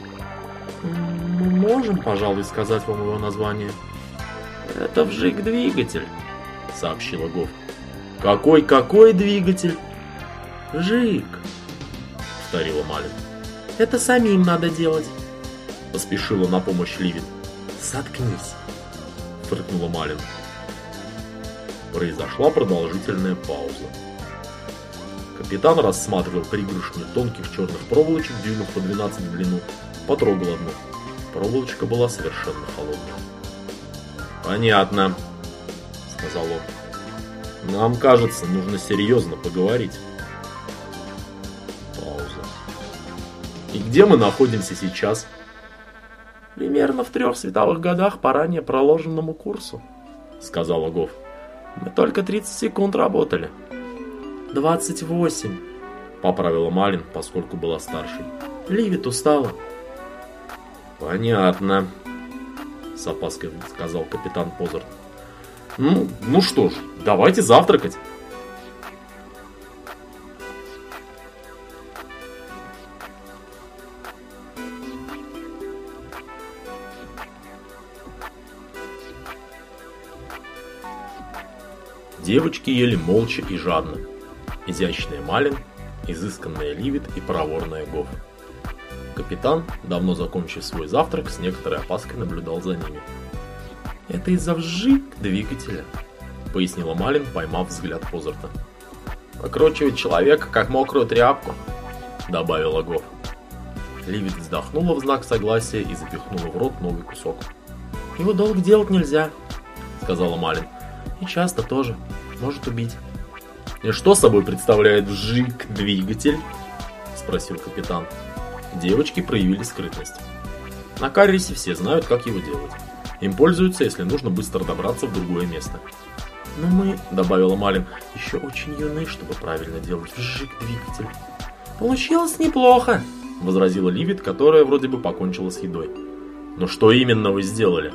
«Мы можем, пожалуй, сказать вам его название?» «Это вжик-двигатель», — сообщила Гов. «Какой-какой двигатель?» «Вжик», — повторила Малин. «Это самим надо делать», — поспешила на помощь Ливин. «Заткнись», — фыркнула Малин. Произошла продолжительная пауза. Капитан рассматривал пригоршню тонких черных проволочек дюймов по 12 в длину, потрогал одну. Проволочка была совершенно холодной. «Понятно», — сказал он. «Нам кажется, нужно серьезно поговорить». Пауза. «И где мы находимся сейчас?» «Примерно в трех световых годах по ранее проложенному курсу», — сказала Гов. «Мы только 30 секунд работали». «Двадцать восемь», — поправила Малин, поскольку была старшей. «Ливит устала». «Понятно», с опаской сказал капитан Позарт. Ну, ну что ж, давайте завтракать. Девочки ели молча и жадно. Изящная Малин, изысканная Ливит и проворная Гоф. Капитан, давно закончив свой завтрак, с некоторой опаской наблюдал за ними. «Это из-за вжик двигателя», — пояснила Малин, поймав взгляд Позарта. «Выкручивает человека, как мокрую тряпку», — добавила Гоф. Ливит вздохнула в знак согласия и запихнула в рот новый кусок. «Его долго делать нельзя», — сказала Малин. «И часто тоже. Может убить». «И что собой представляет вжик-двигатель?» — спросил капитан. Девочки проявили скрытность. На Каррисе все знают, как его делать. Им пользуются, если нужно быстро добраться в другое место. «Но мы», — добавила Малин, — «еще очень юны, чтобы правильно делать вжик-двигатель». «Получилось неплохо», — возразила Ливит, которая вроде бы покончила с едой. «Но что именно вы сделали?»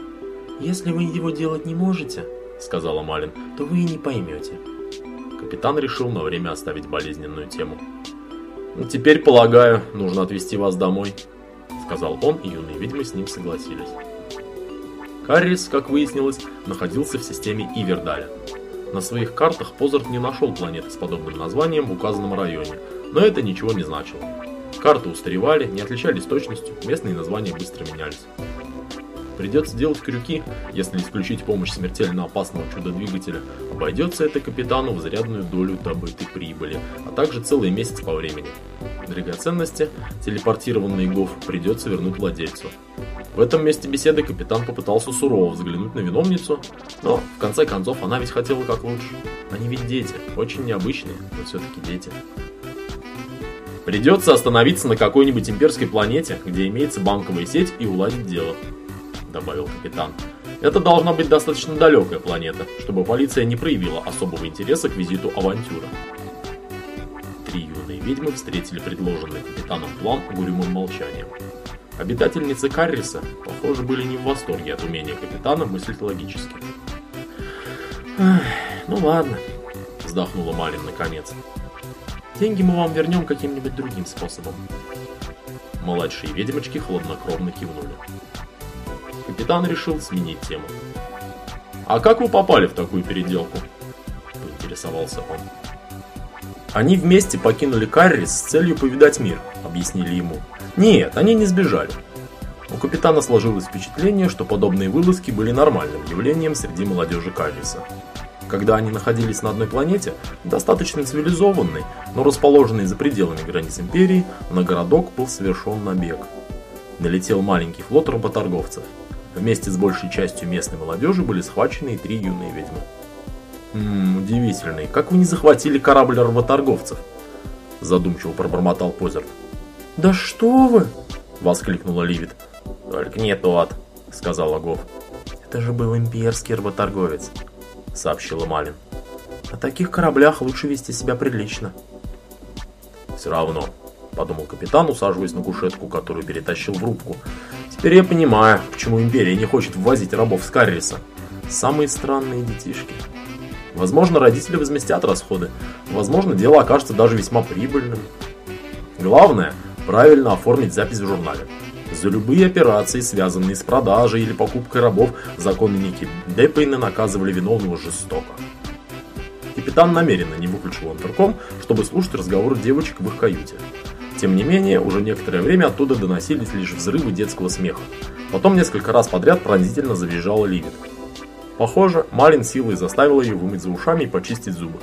«Если вы его делать не можете», — сказала Малин, — «то вы и не поймете». Капитан решил на время оставить болезненную тему. «Теперь, полагаю, нужно отвезти вас домой», — сказал он, и юные ведьмы с ним согласились. Каррис, как выяснилось, находился в системе Ивердаля. На своих картах Позарт не нашел планеты с подобным названием в указанном районе, но это ничего не значило. Карты устаревали, не отличались точностью, местные названия быстро менялись. Придется делать крюки, если исключить помощь смертельно опасного чудо-двигателя. Обойдется это капитану в зарядную долю добытой прибыли, а также целый месяц по времени. Драгоценности, телепортированные ГОВ, придется вернуть владельцу. В этом месте беседы капитан попытался сурово взглянуть на виновницу, но в конце концов она ведь хотела как лучше. Они ведь дети, очень необычные, но все-таки дети. Придется остановиться на какой-нибудь имперской планете, где имеется банковая сеть и уладить дело добавил капитан. Это должна быть достаточно далекая планета, чтобы полиция не проявила особого интереса к визиту авантюра. Три юные ведьмы встретили предложенный капитаном план угрюмым молчанием. Обитательницы Карриса, похоже, были не в восторге от умения капитана мыслить логически. «Ну ладно», — вздохнула Малин наконец. «Деньги мы вам вернем каким-нибудь другим способом». Младшие ведьмочки хладнокровно кивнули капитан решил сменить тему. «А как вы попали в такую переделку?» – поинтересовался он. «Они вместе покинули Каррис с целью повидать мир», – объяснили ему. «Нет, они не сбежали». У капитана сложилось впечатление, что подобные вылазки были нормальным явлением среди молодежи Карриса. Когда они находились на одной планете, достаточно цивилизованной, но расположенной за пределами границ Империи, на городок был совершен набег. Налетел маленький флот работорговцев – Вместе с большей частью местной молодежи были схвачены и три юные ведьмы. «Ммм, удивительный. Как вы не захватили корабль работорговцев?» Задумчиво пробормотал Позерт. «Да что вы!» – воскликнула Ливит. «Только не тот», – сказал Агов. «Это же был имперский работорговец», – сообщила Малин. «На таких кораблях лучше вести себя прилично». «Все равно», – подумал капитан, усаживаясь на кушетку, которую перетащил в рубку. Теперь я понимаю, почему Империя не хочет ввозить рабов с Карриса. Самые странные детишки. Возможно, родители возместят расходы. Возможно, дело окажется даже весьма прибыльным. Главное, правильно оформить запись в журнале. За любые операции, связанные с продажей или покупкой рабов, законники Депейна наказывали виновного жестоко. Капитан намеренно не выключил интерком, чтобы слушать разговоры девочек в их каюте. Тем не менее, уже некоторое время оттуда доносились лишь взрывы детского смеха. Потом несколько раз подряд пронзительно завизжала Ливит. Похоже, Малин силой заставила ее вымыть за ушами и почистить зубы.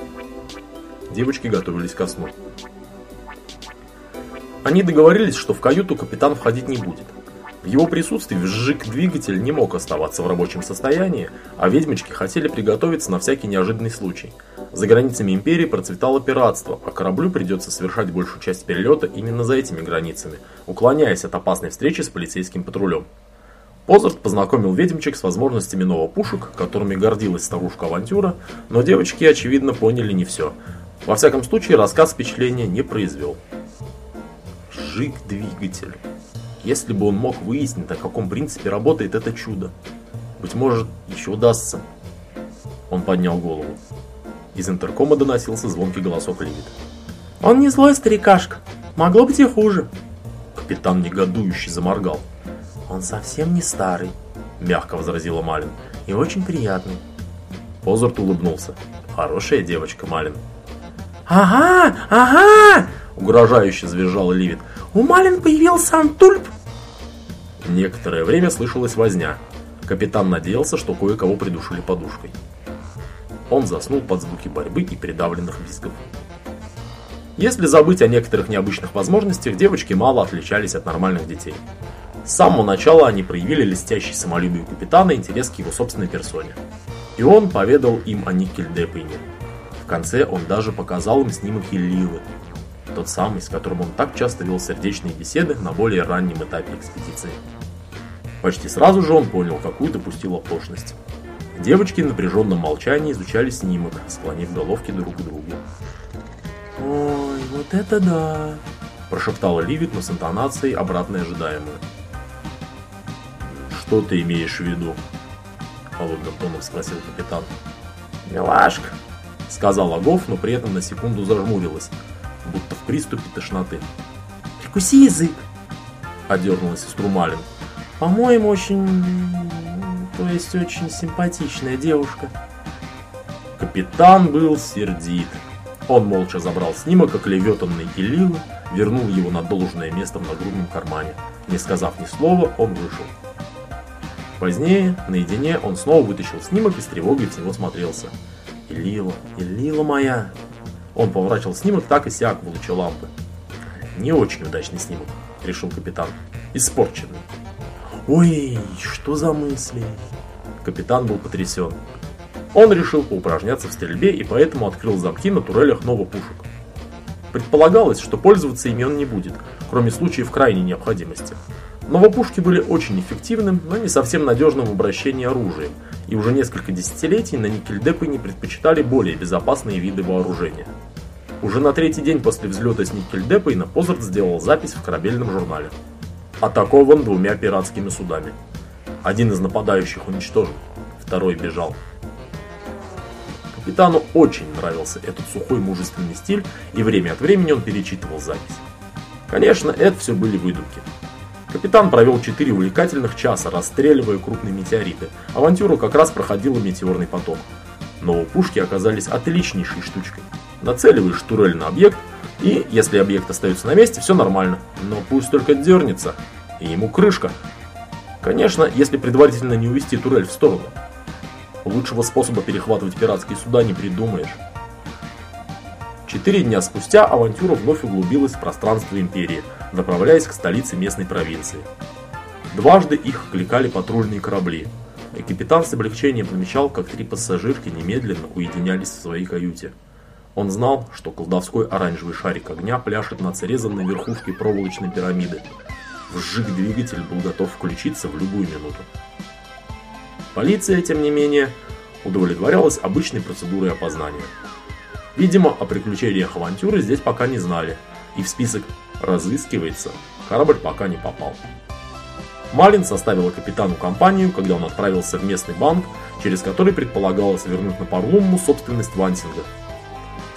Девочки готовились ко сну. Они договорились, что в каюту капитан входить не будет. В его присутствии вжик двигатель не мог оставаться в рабочем состоянии, а ведьмочки хотели приготовиться на всякий неожиданный случай – за границами империи процветало пиратство, а кораблю придется совершать большую часть перелета именно за этими границами, уклоняясь от опасной встречи с полицейским патрулем. Позарт познакомил ведьмочек с возможностями новопушек, которыми гордилась старушка-авантюра, но девочки, очевидно, поняли не все. Во всяком случае, рассказ впечатления не произвел. Жиг двигатель. Если бы он мог выяснить, на каком принципе работает это чудо. Быть может, еще удастся. Он поднял голову. Из интеркома доносился звонкий голосок Ливит. «Он не злой старикашка. Могло быть и хуже». Капитан негодующе заморгал. «Он совсем не старый», — мягко возразила Малин. «И очень приятный». Позорт улыбнулся. «Хорошая девочка, Малин». «Ага, ага!» — угрожающе завизжал Ливит. «У Малин появился Антульп!» Некоторое время слышалась возня. Капитан надеялся, что кое-кого придушили подушкой. Он заснул под звуки борьбы и придавленных визгов. Если забыть о некоторых необычных возможностях, девочки мало отличались от нормальных детей. С самого начала они проявили листящий самолюбие капитана интерес к его собственной персоне. И он поведал им о Никельдепине. В конце он даже показал им снимок Елливы, тот самый, с которым он так часто вел сердечные беседы на более раннем этапе экспедиции. Почти сразу же он понял, какую допустил оплошность. Девочки в напряженном молчании изучали снимок, склонив головки друг к другу. «Ой, вот это да!» – прошептала Ливит, но с интонацией обратной ожидаемой. «Что ты имеешь в виду?» – холодным тоном спросил капитан. «Милашка!» – сказал Агов, но при этом на секунду зажмурилась, будто в приступе тошноты. «Прикуси язык!» – одернулась Струмалин. «По-моему, очень то есть очень симпатичная девушка. Капитан был сердит. Он молча забрал снимок оклеветанной Илилы, вернул его на должное место в нагрудном кармане. Не сказав ни слова, он вышел. Позднее, наедине, он снова вытащил снимок и с тревогой в него смотрелся. «Илила, Илила моя!» Он поворачивал снимок так и сяк в луче лампы. «Не очень удачный снимок», — решил капитан. «Испорченный». «Ой, что за мысли?» Капитан был потрясен. Он решил поупражняться в стрельбе и поэтому открыл замки на турелях новопушек. Предполагалось, что пользоваться ими он не будет, кроме случаев крайней необходимости. Новопушки были очень эффективным, но не совсем надежным в обращении оружием, и уже несколько десятилетий на Никельдепы не предпочитали более безопасные виды вооружения. Уже на третий день после взлета с Никельдепой Позарт сделал запись в корабельном журнале. Атакован двумя пиратскими судами. Один из нападающих уничтожен, второй бежал. Капитану очень нравился этот сухой мужественный стиль, и время от времени он перечитывал запись. Конечно, это все были выдумки. Капитан провел 4 увлекательных часа, расстреливая крупные метеориты. Авантюру как раз проходила метеорный поток. Но пушки оказались отличнейшей штучкой. Нацеливаешь турель на объект, и если объект остается на месте, все нормально. Но пусть только дернется, и ему крышка. Конечно, если предварительно не увести турель в сторону. Лучшего способа перехватывать пиратские суда не придумаешь. Четыре дня спустя авантюра вновь углубилась в пространство Империи, направляясь к столице местной провинции. Дважды их кликали патрульные корабли, и капитан с облегчением помечал, как три пассажирки немедленно уединялись в своей каюте. Он знал, что колдовской оранжевый шарик огня пляшет над срезанной верхушкой проволочной пирамиды. Вжиг двигатель был готов включиться в любую минуту. Полиция, тем не менее, удовлетворялась обычной процедурой опознания. Видимо, о приключениях авантюры здесь пока не знали, и в список «разыскивается» корабль пока не попал. Малин составила капитану компанию, когда он отправился в местный банк, через который предполагалось вернуть на Парлумму собственность Вансинга.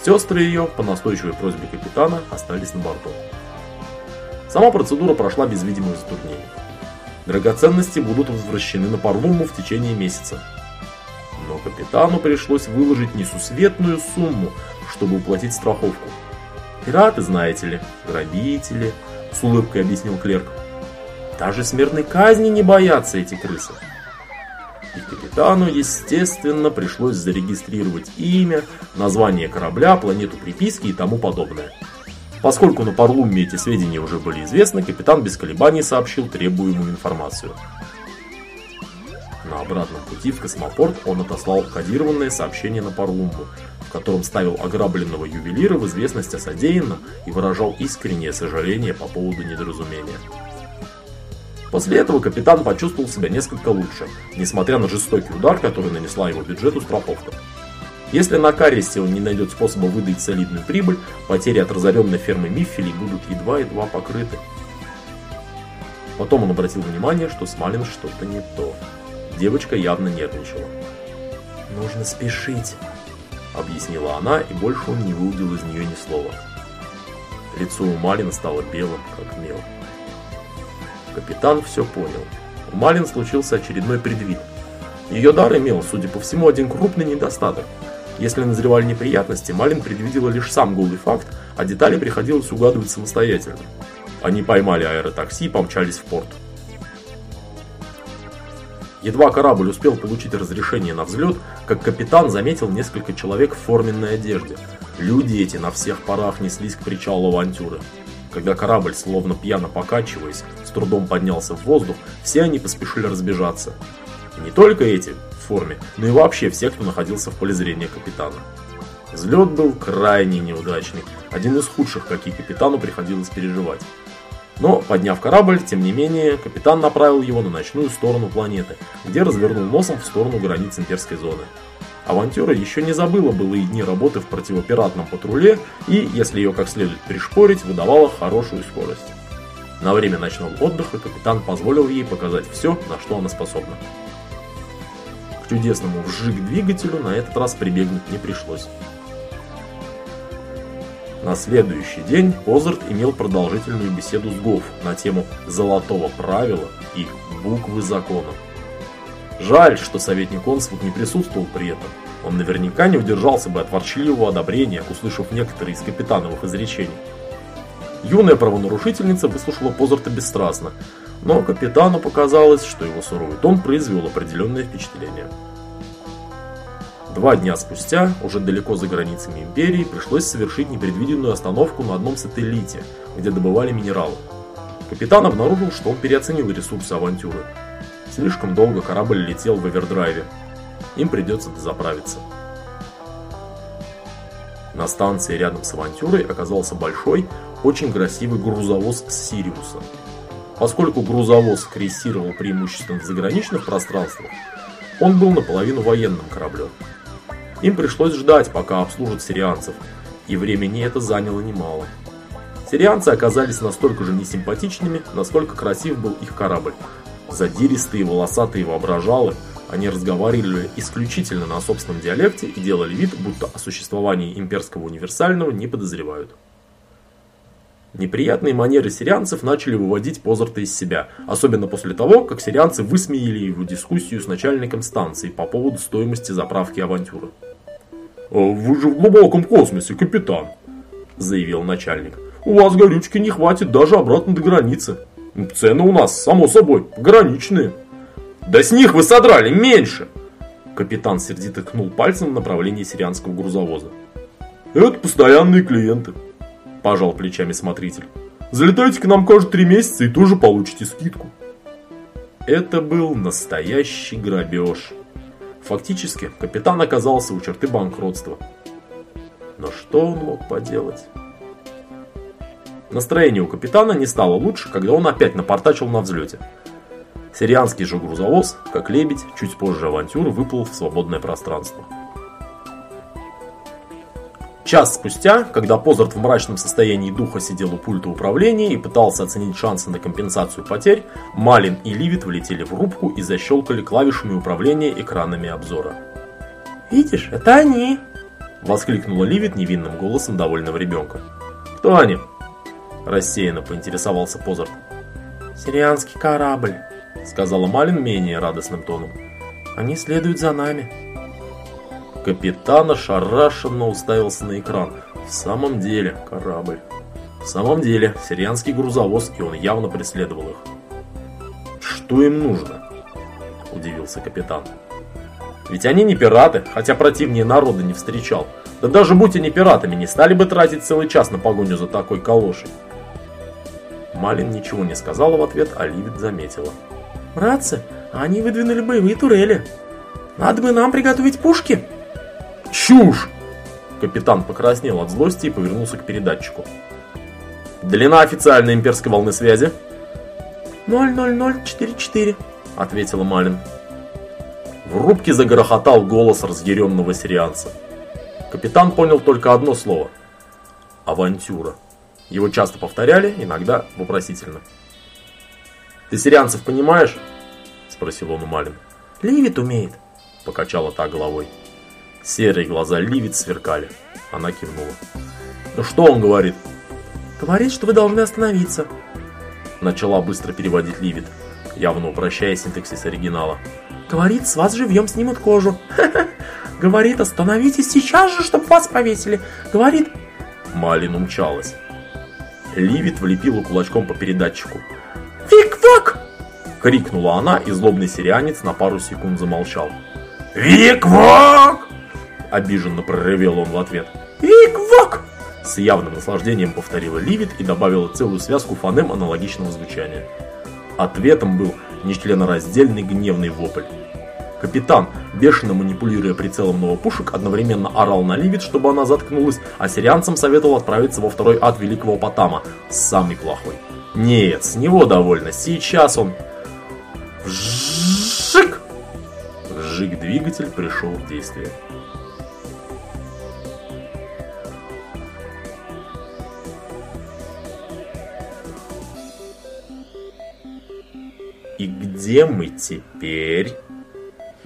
Сестры ее, по настойчивой просьбе капитана, остались на борту. Сама процедура прошла без видимых затруднений. Драгоценности будут возвращены на Парлуму в течение месяца. Но капитану пришлось выложить несусветную сумму, чтобы уплатить страховку. Пираты, знаете ли, грабители, с улыбкой объяснил клерк. Даже смертной казни не боятся эти крысы. И капитану, естественно, пришлось зарегистрировать имя, название корабля, планету приписки и тому подобное. Поскольку на Парлумме эти сведения уже были известны, капитан без колебаний сообщил требуемую информацию. На обратном пути в космопорт он отослал кодированное сообщение на Парлумбу, в котором ставил ограбленного ювелира в известность о содеянном и выражал искреннее сожаление по поводу недоразумения. После этого капитан почувствовал себя несколько лучше, несмотря на жестокий удар, который нанесла его бюджету страховка. Если на Карисе он не найдет способа выдать солидную прибыль, потери от разоренной фермы Миффели будут едва-едва покрыты. Потом он обратил внимание, что с Малин что-то не то. Девочка явно нервничала. «Нужно спешить», — объяснила она, и больше он не выудил из нее ни слова. Лицо у Малин стало белым, как мел. Капитан все понял. У Малин случился очередной предвид. Ее дар имел, судя по всему, один крупный недостаток — если назревали неприятности, Малин предвидела лишь сам голый факт, а детали приходилось угадывать самостоятельно. Они поймали аэротакси и помчались в порт. Едва корабль успел получить разрешение на взлет, как капитан заметил несколько человек в форменной одежде. Люди эти на всех парах неслись к причалу авантюры. Когда корабль, словно пьяно покачиваясь, трудом поднялся в воздух, все они поспешили разбежаться. И не только эти, форме, но и вообще все, кто находился в поле зрения капитана. Взлет был крайне неудачный, один из худших, какие капитану приходилось переживать. Но, подняв корабль, тем не менее, капитан направил его на ночную сторону планеты, где развернул носом в сторону границ имперской зоны. Авантюра еще не забыла былые дни работы в противопиратном патруле и, если ее как следует пришпорить, выдавала хорошую скорость. На время ночного отдыха капитан позволил ей показать все, на что она способна. К чудесному вжиг-двигателю на этот раз прибегнуть не пришлось. На следующий день Позарт имел продолжительную беседу с Гофф на тему «золотого правила» и «буквы закона». Жаль, что советник Онсвуд не присутствовал при этом. Он наверняка не удержался бы от ворчливого одобрения, услышав некоторые из капитановых изречений. Юная правонарушительница выслушала Позарта бесстрастно, но капитану показалось, что его суровый тон произвел определенное впечатление. Два дня спустя, уже далеко за границами империи, пришлось совершить непредвиденную остановку на одном сателлите, где добывали минералы. Капитан обнаружил, что он переоценил ресурсы авантюры. Слишком долго корабль летел в овердрайве. Им придется дозаправиться. На станции рядом с авантюрой оказался большой, очень красивый грузовоз Сириуса. Поскольку грузовоз крейсировал преимущественно в заграничных пространствах, он был наполовину военным кораблем. Им пришлось ждать, пока обслужат сирианцев, и времени это заняло немало. Сирианцы оказались настолько же несимпатичными, насколько красив был их корабль. Задиристые, волосатые воображалы, они разговаривали исключительно на собственном диалекте и делали вид, будто о существовании имперского универсального не подозревают. Неприятные манеры сирианцев начали выводить Позарта из себя, особенно после того, как сирианцы высмеяли его дискуссию с начальником станции по поводу стоимости заправки авантюры. «А «Вы же в глубоком космосе, капитан», – заявил начальник. «У вас горючки не хватит даже обратно до границы. Цены у нас, само собой, пограничные». «Да с них вы содрали меньше!» Капитан сердито ткнул пальцем в направлении сирианского грузовоза. «Это постоянные клиенты», пожал плечами смотритель. Залетайте к нам каждые три месяца и тоже получите скидку. Это был настоящий грабеж. Фактически, капитан оказался у черты банкротства. Но что он мог поделать? Настроение у капитана не стало лучше, когда он опять напортачил на взлете. Сирианский же грузовоз, как лебедь, чуть позже авантюры выплыл в свободное пространство. Час спустя, когда Позарт в мрачном состоянии духа сидел у пульта управления и пытался оценить шансы на компенсацию потерь, Малин и Ливит влетели в рубку и защелкали клавишами управления экранами обзора. «Видишь, это они!» – воскликнула Ливит невинным голосом довольного ребенка. «Кто они?» – рассеянно поинтересовался Позарт. «Сирианский корабль», – сказала Малин менее радостным тоном. «Они следуют за нами». Капитан ошарашенно уставился на экран. В самом деле, корабль. В самом деле, сирианский грузовоз, и он явно преследовал их. «Что им нужно?» – удивился капитан. «Ведь они не пираты, хотя противнее народа не встречал. Да даже будь они пиратами, не стали бы тратить целый час на погоню за такой калошей». Малин ничего не сказала в ответ, а Ливит заметила. «Братцы, они выдвинули боевые турели. Надо бы нам приготовить пушки». Чушь! Капитан покраснел от злости и повернулся к передатчику. Длина официальной имперской волны связи? 00044, ответила Малин. В рубке загрохотал голос разъяренного сирианца. Капитан понял только одно слово. Авантюра. Его часто повторяли, иногда вопросительно. «Ты сирианцев понимаешь?» Спросил он у Малин. «Ливит умеет», покачала та головой. Серые глаза Ливит сверкали. Она кивнула. «Ну что он говорит?» «Говорит, что вы должны остановиться». Начала быстро переводить Ливит, явно упрощая синтаксис оригинала. «Говорит, с вас живьем снимут кожу». «Говорит, остановитесь сейчас же, чтобы вас повесили». «Говорит...» Малин умчалась. Ливит влепила кулачком по передатчику. «Вик-вак!» Крикнула она, и злобный сирианец на пару секунд замолчал. «Вик-вак!» Обиженно проревел он в ответ. «Вик-вак!» С явным наслаждением повторила Ливит и добавила целую связку фонем аналогичного звучания. Ответом был нечленораздельный гневный вопль. Капитан, бешено манипулируя прицелом новопушек, одновременно орал на Ливит, чтобы она заткнулась, а сирианцам советовал отправиться во второй ад Великого Потама, самый плохой. Нет, с него довольно, сейчас он... Вжик! Вжик двигатель пришел в действие. «И где мы теперь?»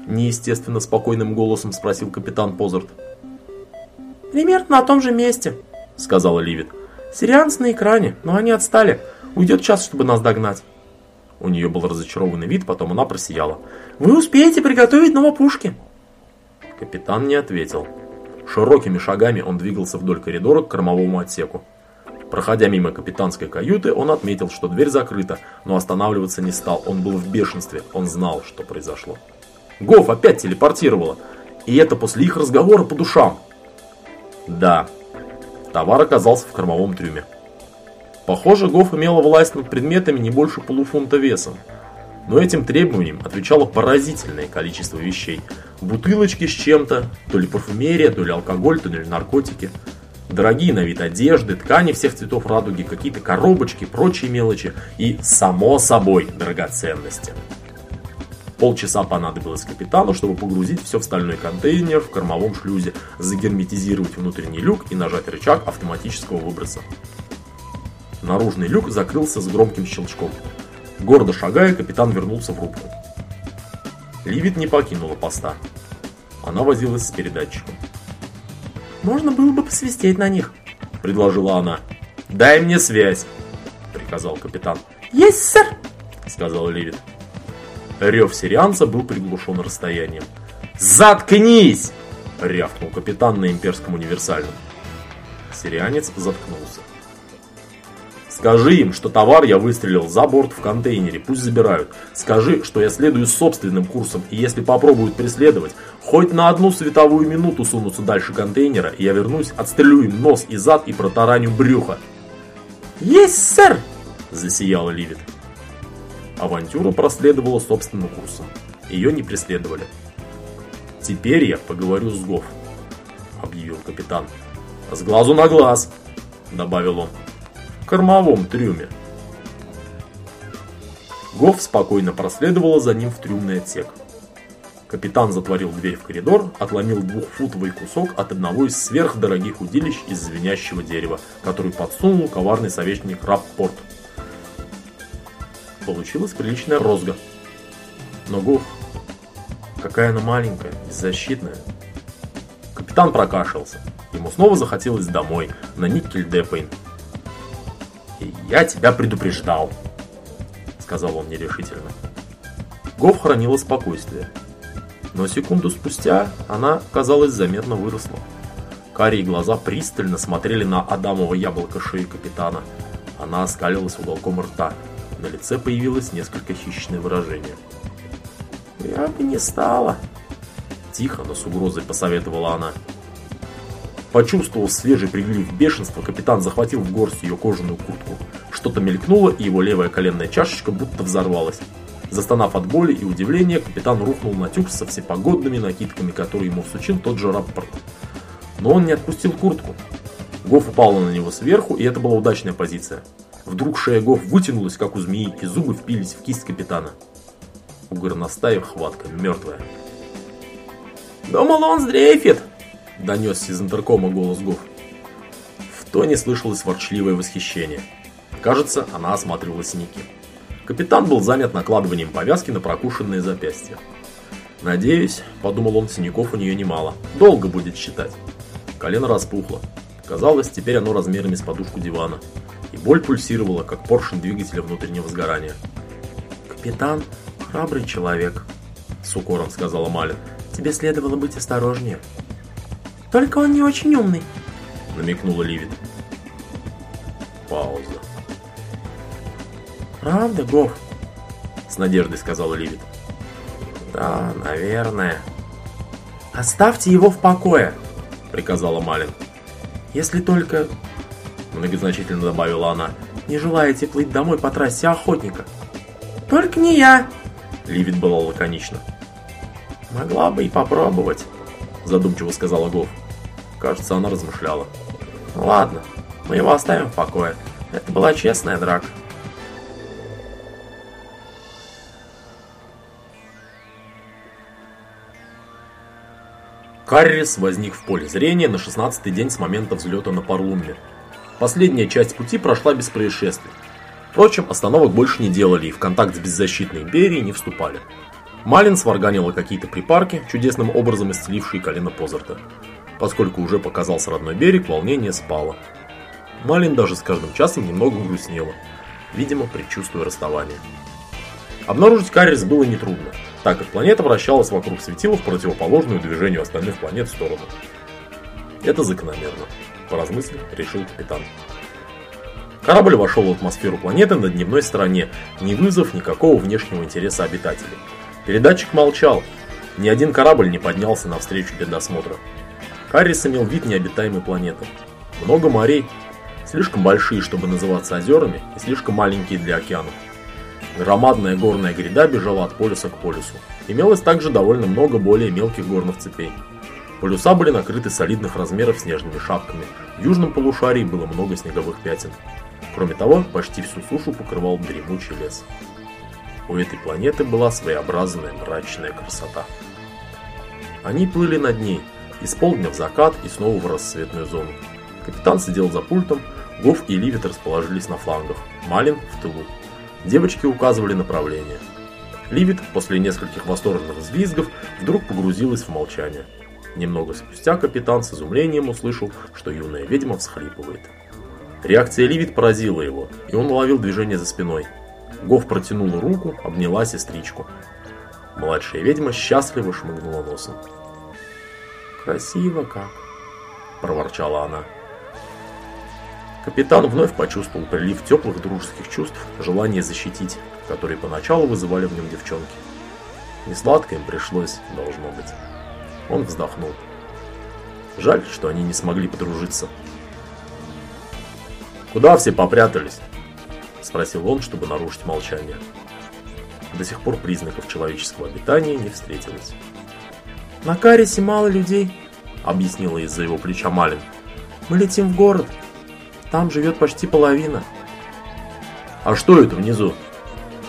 Неестественно спокойным голосом спросил капитан Позарт. «Примерно на том же месте», — сказала Ливит. «Сирианцы на экране, но они отстали. Уйдет час, чтобы нас догнать». У нее был разочарованный вид, потом она просияла. «Вы успеете приготовить новопушки?» Капитан не ответил. Широкими шагами он двигался вдоль коридора к кормовому отсеку. Проходя мимо капитанской каюты, он отметил, что дверь закрыта, но останавливаться не стал. Он был в бешенстве, он знал, что произошло. Гоф опять телепортировала, и это после их разговора по душам. Да, товар оказался в кормовом трюме. Похоже, Гоф имела власть над предметами не больше полуфунта весом. Но этим требованиям отвечало поразительное количество вещей. Бутылочки с чем-то, то ли парфюмерия, то ли алкоголь, то ли наркотики. Дорогие на вид одежды, ткани всех цветов радуги, какие-то коробочки, прочие мелочи и, само собой, драгоценности. Полчаса понадобилось капитану, чтобы погрузить все в стальной контейнер в кормовом шлюзе, загерметизировать внутренний люк и нажать рычаг автоматического выброса. Наружный люк закрылся с громким щелчком. Гордо шагая, капитан вернулся в рубку. Ливит не покинула поста. Она возилась с передатчиком. «Можно было бы посвистеть на них», — предложила она. «Дай мне связь», — приказал капитан. «Есть, сэр», — сказал Ливит. Рев сирианца был приглушен расстоянием. «Заткнись!» — рявкнул капитан на имперском универсальном. Сирианец заткнулся. Скажи им, что товар я выстрелил за борт в контейнере, пусть забирают. Скажи, что я следую собственным курсом, и если попробуют преследовать, хоть на одну световую минуту сунутся дальше контейнера, я вернусь, отстрелю им нос и зад и протараню брюхо. «Есть, сэр!» – засияла Ливит. Авантюра проследовала собственным курсом. Ее не преследовали. «Теперь я поговорю с Гоф», – объявил капитан. «С глазу на глаз», – добавил он кормовом трюме. Гоф спокойно проследовала за ним в трюмный отсек. Капитан затворил дверь в коридор, отломил двухфутовый кусок от одного из сверхдорогих удилищ из звенящего дерева, который подсунул коварный советник Раппорт. Получилась приличная розга. Но Гоф, какая она маленькая, беззащитная. Капитан прокашлялся. Ему снова захотелось домой, на Никель-Депейн, «Я тебя предупреждал», — сказал он нерешительно. Гов хранила спокойствие. Но секунду спустя она, казалось, заметно выросла. Карие глаза пристально смотрели на Адамово яблоко шеи капитана. Она оскалилась уголком рта. На лице появилось несколько хищное выражение. «Я бы не стала», — тихо, но с угрозой посоветовала она. Почувствовав свежий прилив бешенства, капитан захватил в горсть ее кожаную куртку. Что-то мелькнуло, и его левая коленная чашечка будто взорвалась. Застонав от боли и удивления, капитан рухнул на тюк со всепогодными накидками, которые ему всучил тот же рапорт. Но он не отпустил куртку. Гоф упал на него сверху, и это была удачная позиция. Вдруг шея Гоф вытянулась, как у змеи, и зубы впились в кисть капитана. У горностаев хватка мертвая. «Думал, он сдрейфит!» Донесся из интеркома голос Гоф. В тоне слышалось ворчливое восхищение. Кажется, она осматривала синяки. Капитан был занят накладыванием повязки на прокушенные запястья. «Надеюсь», — подумал он, — синяков у нее немало. Долго будет считать. Колено распухло. Казалось, теперь оно размерами с подушку дивана. И боль пульсировала, как поршень двигателя внутреннего сгорания. «Капитан — храбрый человек», — с укором сказала Малин. «Тебе следовало быть осторожнее». Только он не очень умный, намекнула Ливит. Пауза. Правда, Гоф? С надеждой сказала Ливит. Да, наверное. Оставьте его в покое, приказала Малин. Если только, многозначительно добавила она, не желаете плыть домой по трассе охотника. Только не я, Ливит была лаконична. Могла бы и попробовать, задумчиво сказала Гоф. Кажется, она размышляла. Ну ладно, мы его оставим в покое. Это была честная драка. Каррис возник в поле зрения на 16-й день с момента взлета на Парлумме. Последняя часть пути прошла без происшествий. Впрочем, остановок больше не делали и в контакт с беззащитной империей не вступали. Малин сварганила какие-то припарки, чудесным образом исцелившие колено Позарта. Поскольку уже показался родной берег, волнение спало. Малин даже с каждым часом немного грустнела, видимо, предчувствуя расставание. Обнаружить Каррис было нетрудно. так как планета вращалась вокруг светила в противоположную движению остальных планет в сторону. Это закономерно, поразмыслив, решил капитан. Корабль вошел в атмосферу планеты на дневной стороне, не вызвав никакого внешнего интереса обитателей. Передатчик молчал, ни один корабль не поднялся навстречу для досмотра. Харрис имел вид необитаемой планеты. Много морей, слишком большие, чтобы называться озерами, и слишком маленькие для океанов. Громадная горная гряда бежала от полюса к полюсу. Имелось также довольно много более мелких горных цепей. Полюса были накрыты солидных размеров снежными шапками. В южном полушарии было много снеговых пятен. Кроме того, почти всю сушу покрывал дремучий лес. У этой планеты была своеобразная мрачная красота. Они плыли над ней, из полдня в закат и снова в рассветную зону. Капитан сидел за пультом, Гоф и Ливит расположились на флангах, Малин в тылу. Девочки указывали направление. Ливит, после нескольких восторженных взвизгов, вдруг погрузилась в молчание. Немного спустя капитан с изумлением услышал, что юная ведьма всхлипывает. Реакция Ливит поразила его, и он уловил движение за спиной. Гоф протянула руку, обняла сестричку. Младшая ведьма счастливо шмыгнула носом. «Красиво как!» – проворчала она. Капитан вновь почувствовал прилив теплых дружеских чувств, желание защитить, которые поначалу вызывали в нем девчонки. Не сладко им пришлось, должно быть. Он вздохнул. Жаль, что они не смогли подружиться. «Куда все попрятались?» Спросил он, чтобы нарушить молчание. До сих пор признаков человеческого обитания не встретилось. «На Карисе мало людей», — объяснила из-за его плеча Малин. «Мы летим в город. Там живет почти половина». «А что это внизу?»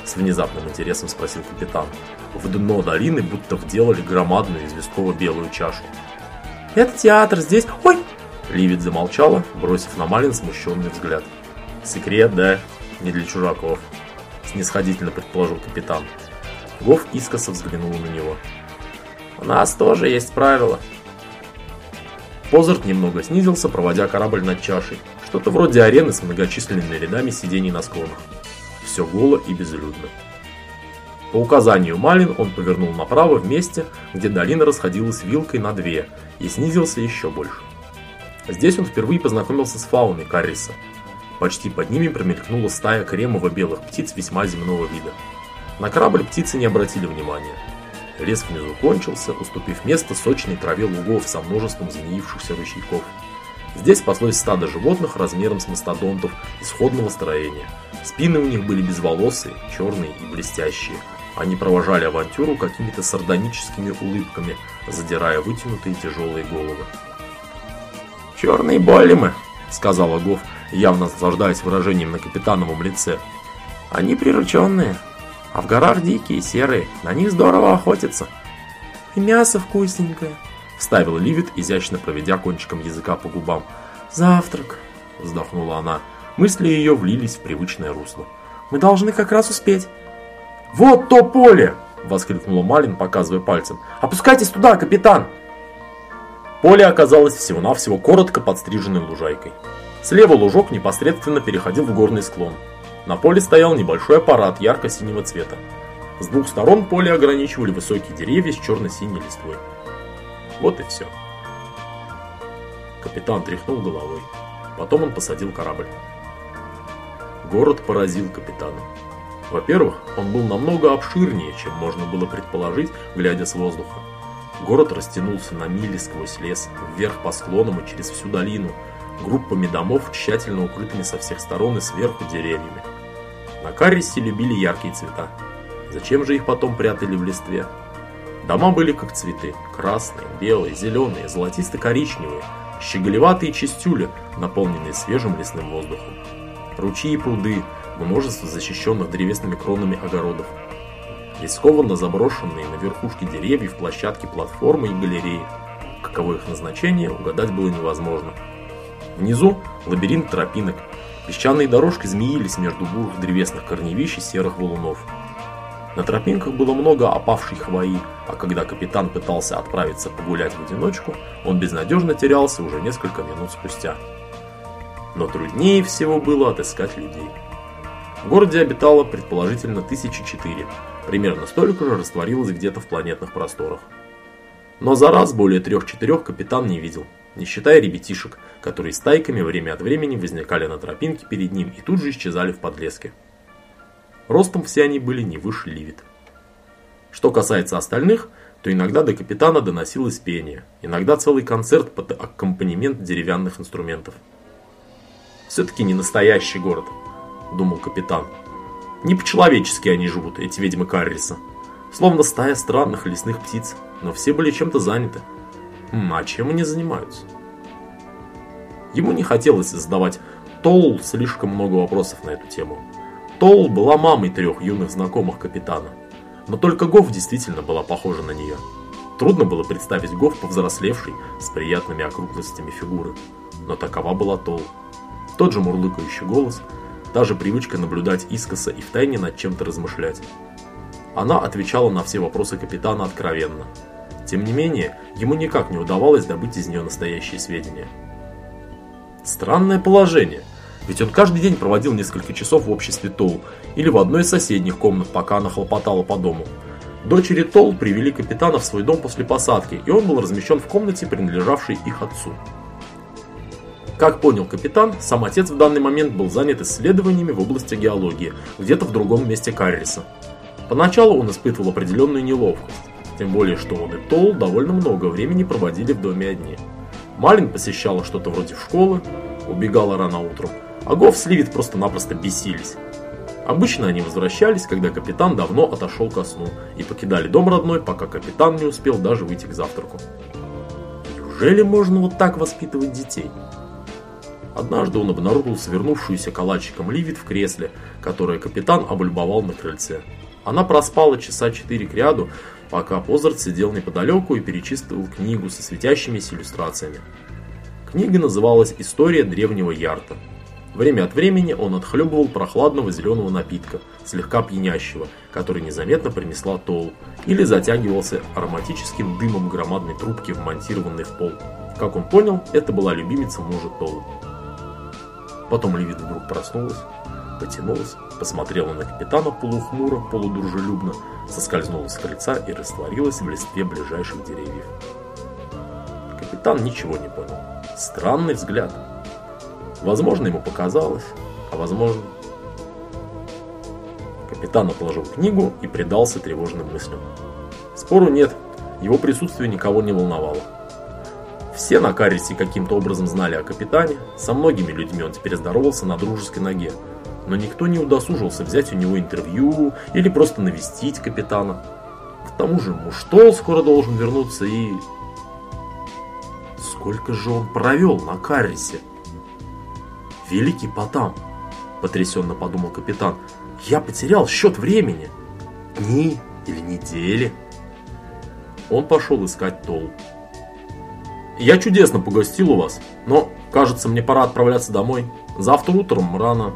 С внезапным интересом спросил капитан. В дно долины будто вделали громадную известково-белую чашу. «Это театр здесь...» «Ой!» Ливит замолчала, бросив на Малин смущенный взгляд. «Секрет, да?» не для чужаков», – снисходительно предположил капитан. Гоф искоса взглянул на него. «У нас тоже есть правила». Позарт немного снизился, проводя корабль над чашей. Что-то вроде арены с многочисленными рядами сидений на склонах. Все голо и безлюдно. По указанию Малин он повернул направо в месте, где долина расходилась вилкой на две, и снизился еще больше. Здесь он впервые познакомился с фауной Карриса, Почти под ними промелькнула стая кремово-белых птиц весьма земного вида. На корабль птицы не обратили внимания. Лес внизу кончился, уступив место сочной траве лугов со множеством змеившихся ручейков. Здесь паслось стадо животных размером с мастодонтов исходного строения. Спины у них были безволосые, черные и блестящие. Они провожали авантюру какими-то сардоническими улыбками, задирая вытянутые тяжелые головы. «Черные болемы», — сказала Гоф, явно наслаждаясь выражением на капитановом лице. «Они прирученные, а в горах дикие, серые, на них здорово охотятся». «И мясо вкусненькое», — вставил Ливит, изящно проведя кончиком языка по губам. «Завтрак», — вздохнула она. Мысли ее влились в привычное русло. «Мы должны как раз успеть». «Вот то поле!» — воскликнула Малин, показывая пальцем. «Опускайтесь туда, капитан!» Поле оказалось всего-навсего коротко подстриженной лужайкой. Слева лужок непосредственно переходил в горный склон. На поле стоял небольшой аппарат ярко-синего цвета. С двух сторон поле ограничивали высокие деревья с черно-синей листвой. Вот и все. Капитан тряхнул головой. Потом он посадил корабль. Город поразил капитана. Во-первых, он был намного обширнее, чем можно было предположить, глядя с воздуха. Город растянулся на мили сквозь лес, вверх по склонам и через всю долину – группами домов, тщательно укрытыми со всех сторон и сверху деревьями. На Каррисе любили яркие цвета. Зачем же их потом прятали в листве? Дома были как цветы. Красные, белые, зеленые, золотисто-коричневые, щеголеватые чистюли, наполненные свежим лесным воздухом. Ручьи и пруды, множество защищенных древесными кронами огородов. Рискованно заброшенные на верхушке деревьев площадки платформы и галереи. Каково их назначение, угадать было невозможно. Внизу лабиринт тропинок. Песчаные дорожки змеились между бурых древесных корневищ и серых валунов. На тропинках было много опавшей хвои, а когда капитан пытался отправиться погулять в одиночку, он безнадежно терялся уже несколько минут спустя. Но труднее всего было отыскать людей. В городе обитало, предположительно, тысячи четыре. Примерно столько же растворилось где-то в планетных просторах. Но за раз более трех-четырех капитан не видел, не считая ребятишек, которые стайками время от времени возникали на тропинке перед ним и тут же исчезали в подлеске. Ростом все они были не выше Ливит. Что касается остальных, то иногда до капитана доносилось пение, иногда целый концерт под аккомпанемент деревянных инструментов. «Все-таки не настоящий город», – думал капитан. «Не по-человечески они живут, эти ведьмы Карриса. Словно стая странных лесных птиц, но все были чем-то заняты. А чем они занимаются?» Ему не хотелось задавать Толл слишком много вопросов на эту тему. Толл была мамой трех юных знакомых капитана. Но только Гоф действительно была похожа на нее. Трудно было представить Гоф повзрослевшей, с приятными округлостями фигуры. Но такова была Тол. Тот же мурлыкающий голос, та же привычка наблюдать искоса и втайне над чем-то размышлять. Она отвечала на все вопросы капитана откровенно. Тем не менее, ему никак не удавалось добыть из нее настоящие сведения. Странное положение. Ведь он каждый день проводил несколько часов в обществе Тол или в одной из соседних комнат, пока она хлопотала по дому. Дочери Тол привели капитана в свой дом после посадки, и он был размещен в комнате, принадлежавшей их отцу. Как понял капитан, сам отец в данный момент был занят исследованиями в области геологии, где-то в другом месте Карриса. Поначалу он испытывал определенную неловкость, тем более что он и Тол довольно много времени проводили в доме одни. Малин посещала что-то вроде школы, убегала рано утром, а Гоф с Ливит просто-напросто бесились. Обычно они возвращались, когда капитан давно отошел ко сну, и покидали дом родной, пока капитан не успел даже выйти к завтраку. Неужели можно вот так воспитывать детей? Однажды он обнаружил свернувшуюся калачиком Ливит в кресле, которое капитан облюбовал на крыльце. Она проспала часа четыре к ряду, пока Позарт сидел неподалеку и перечитывал книгу со светящимися иллюстрациями. Книга называлась «История древнего Ярта», Время от времени он отхлебывал прохладного зеленого напитка, слегка пьянящего, который незаметно принесла Тол, или затягивался ароматическим дымом громадной трубки, вмонтированной в пол. Как он понял, это была любимица мужа Тола. Потом Левит вдруг проснулась, потянулась, посмотрела на капитана полухмуро, полудружелюбно, соскользнула с крыльца и растворилась в листве ближайших деревьев. Капитан ничего не понял. Странный взгляд. Возможно, ему показалось, а возможно... Капитан отложил книгу и предался тревожным мыслям. Спору нет, его присутствие никого не волновало. Все на Карисе каким-то образом знали о капитане, со многими людьми он теперь здоровался на дружеской ноге, но никто не удосужился взять у него интервью или просто навестить капитана. К тому же Муштол скоро должен вернуться и... Сколько же он провел на Каррисе? «Великий Потам!» – потрясенно подумал капитан. «Я потерял счет времени! Дни или недели?» Он пошел искать Тол. «Я чудесно погостил у вас, но, кажется, мне пора отправляться домой. Завтра утром рано».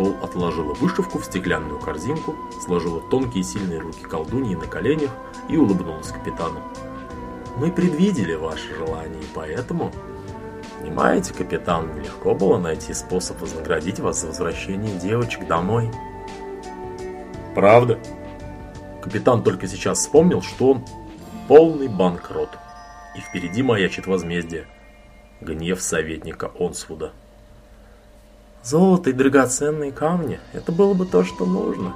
Тол отложила вышивку в стеклянную корзинку, сложила тонкие сильные руки колдуньи на коленях и улыбнулась капитану. «Мы предвидели ваше желание, поэтому Понимаете, капитан, нелегко было найти способ вознаградить вас за возвращение девочек домой. Правда? Капитан только сейчас вспомнил, что он полный банкрот. И впереди маячит возмездие. Гнев советника Онсвуда. Золото и драгоценные камни – это было бы то, что нужно.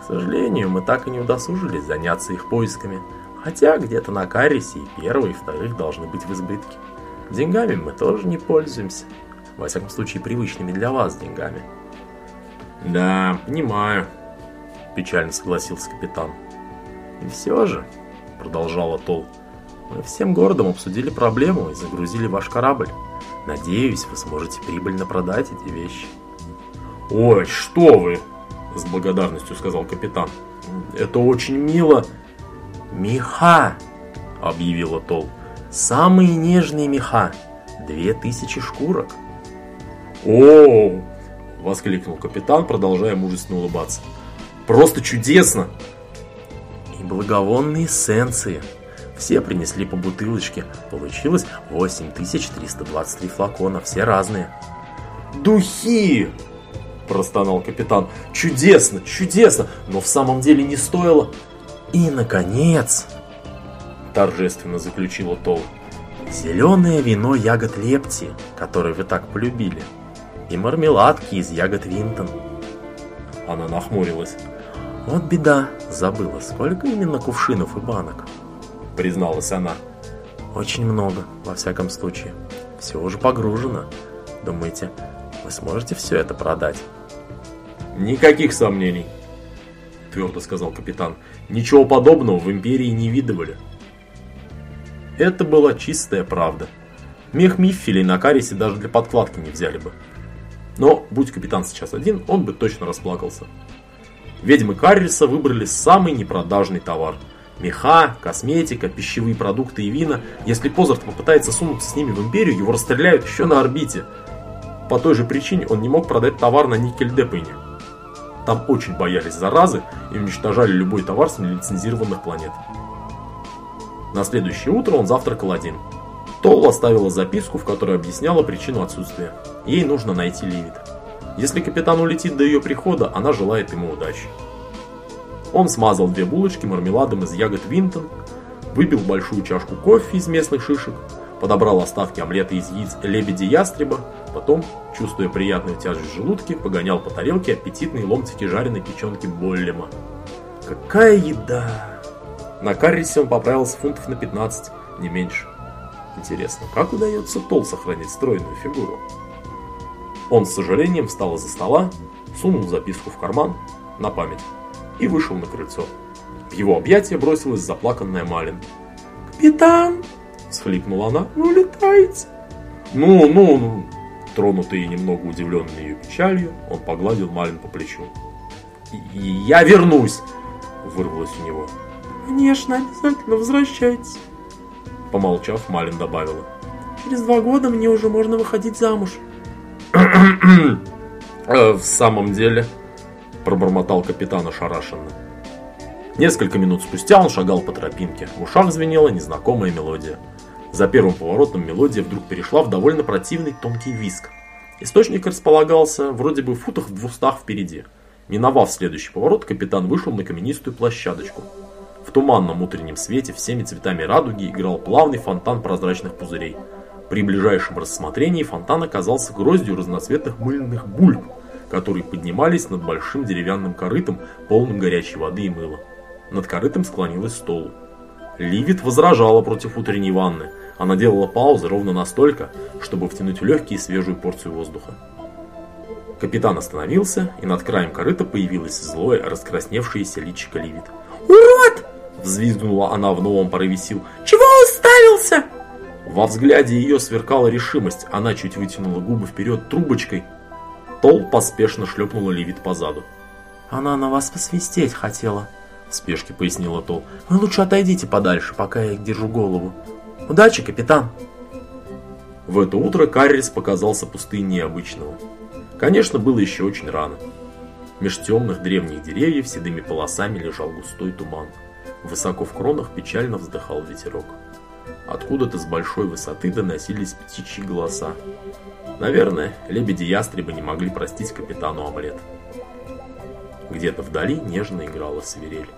К сожалению, мы так и не удосужились заняться их поисками. Хотя где-то на Карисе и первые, и вторых должны быть в избытке. Деньгами мы тоже не пользуемся. Во всяком случае, привычными для вас деньгами. Да, понимаю, печально согласился капитан. И все же, продолжала Тол, мы всем городом обсудили проблему и загрузили ваш корабль. Надеюсь, вы сможете прибыльно продать эти вещи. Ой, что вы! С благодарностью сказал капитан. Это очень мило. Миха! Объявила Тол. Самые нежные меха. Две тысячи шкурок. О! воскликнул капитан, продолжая мужественно улыбаться. Просто чудесно! И благовонные эссенции. Все принесли по бутылочке. Получилось 8323 флакона, все разные. «Духи!» – простонал капитан. Чудесно, чудесно, но в самом деле не стоило. И, наконец, торжественно заключила Тол, зеленое вино ягод лепти, которое вы так полюбили, и мармеладки из ягод Винтон. Она нахмурилась. Вот беда, забыла, сколько именно кувшинов и банок, призналась она. Очень много, во всяком случае. Все уже погружено. Думаете, вы сможете все это продать? Никаких сомнений, твердо сказал капитан. Ничего подобного в Империи не видывали. Это была чистая правда. Мех Миффелей на Карисе даже для подкладки не взяли бы. Но, будь капитан сейчас один, он бы точно расплакался. Ведьмы Карриса выбрали самый непродажный товар. Меха, косметика, пищевые продукты и вина. Если Позарт попытается сунуться с ними в Империю, его расстреляют еще на орбите. По той же причине он не мог продать товар на Никельдепене. Там очень боялись заразы и уничтожали любой товар с нелицензированных планет. На следующее утро он завтракал один. Толл оставила записку, в которой объясняла причину отсутствия. Ей нужно найти Ливит. Если капитан улетит до ее прихода, она желает ему удачи. Он смазал две булочки мармеладом из ягод Винтон, выпил большую чашку кофе из местных шишек, подобрал остатки омлета из яиц лебеди-ястреба, потом, чувствуя приятную тяжесть в желудке, погонял по тарелке аппетитные ломтики жареной печенки Боллема. Какая еда! На каррисе он поправился фунтов на 15, не меньше. Интересно, как удается Тол сохранить стройную фигуру? Он с сожалением встал из-за стола, сунул записку в карман, на память, и вышел на крыльцо. В его объятия бросилась заплаканная Малин. «Капитан!» – схлипнула она. «Вы улетаете?» «Ну, ну, ну!» Тронутый и немного удивленный ее печалью, он погладил Малин по плечу. «Я вернусь!» – вырвалось у него. «Конечно, обязательно возвращайтесь!» Помолчав, Малин добавила. «Через два года мне уже можно выходить замуж!» «В самом деле...» пробормотал капитан ошарашенно. Несколько минут спустя он шагал по тропинке. В ушах звенела незнакомая мелодия. За первым поворотом мелодия вдруг перешла в довольно противный тонкий виск. Источник располагался вроде бы в футах в двухстах впереди. Миновав следующий поворот, капитан вышел на каменистую площадочку. В туманном утреннем свете всеми цветами радуги играл плавный фонтан прозрачных пузырей. При ближайшем рассмотрении фонтан оказался гроздью разноцветных мыльных бульб, которые поднимались над большим деревянным корытом, полным горячей воды и мыла. Над корытом склонилась стол. Ливит возражала против утренней ванны. Она делала паузы ровно настолько, чтобы втянуть в легкие свежую порцию воздуха. Капитан остановился, и над краем корыта появилось злое, раскрасневшееся личико Ливит. «Урод!» – взвизгнула она в новом порыве сил. «Чего уставился?» Во взгляде ее сверкала решимость. Она чуть вытянула губы вперед трубочкой, Тол поспешно шлепнула Ливит по заду. «Она на вас посвистеть хотела», — в спешке пояснила Тол. «Вы лучше отойдите подальше, пока я их держу голову. Удачи, капитан!» В это утро Каррис показался пустыннее обычного. Конечно, было еще очень рано. Меж темных древних деревьев седыми полосами лежал густой туман. Высоко в кронах печально вздыхал ветерок. Откуда-то с большой высоты доносились птичьи голоса. Наверное, лебеди-ястребы не могли простить капитану омлет. Где-то вдали нежно играла свирель.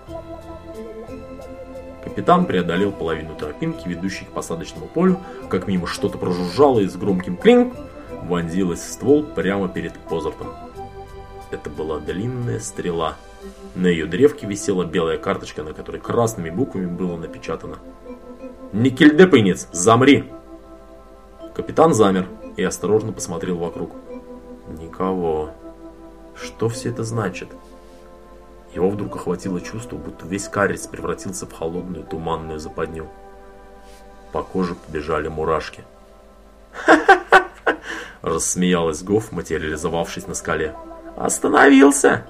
Капитан преодолел половину тропинки, ведущей к посадочному полю, как мимо что-то прожужжало и с громким клинк вонзилось в ствол прямо перед Позартом. Это была длинная стрела. На ее древке висела белая карточка, на которой красными буквами было напечатано «Никельдепынец, замри!» Капитан замер, и осторожно посмотрел вокруг. Никого. Что все это значит? Его вдруг охватило чувство, будто весь карец превратился в холодную туманную западню. По коже побежали мурашки. Рассмеялась Гоф, материализовавшись на скале. «Остановился!»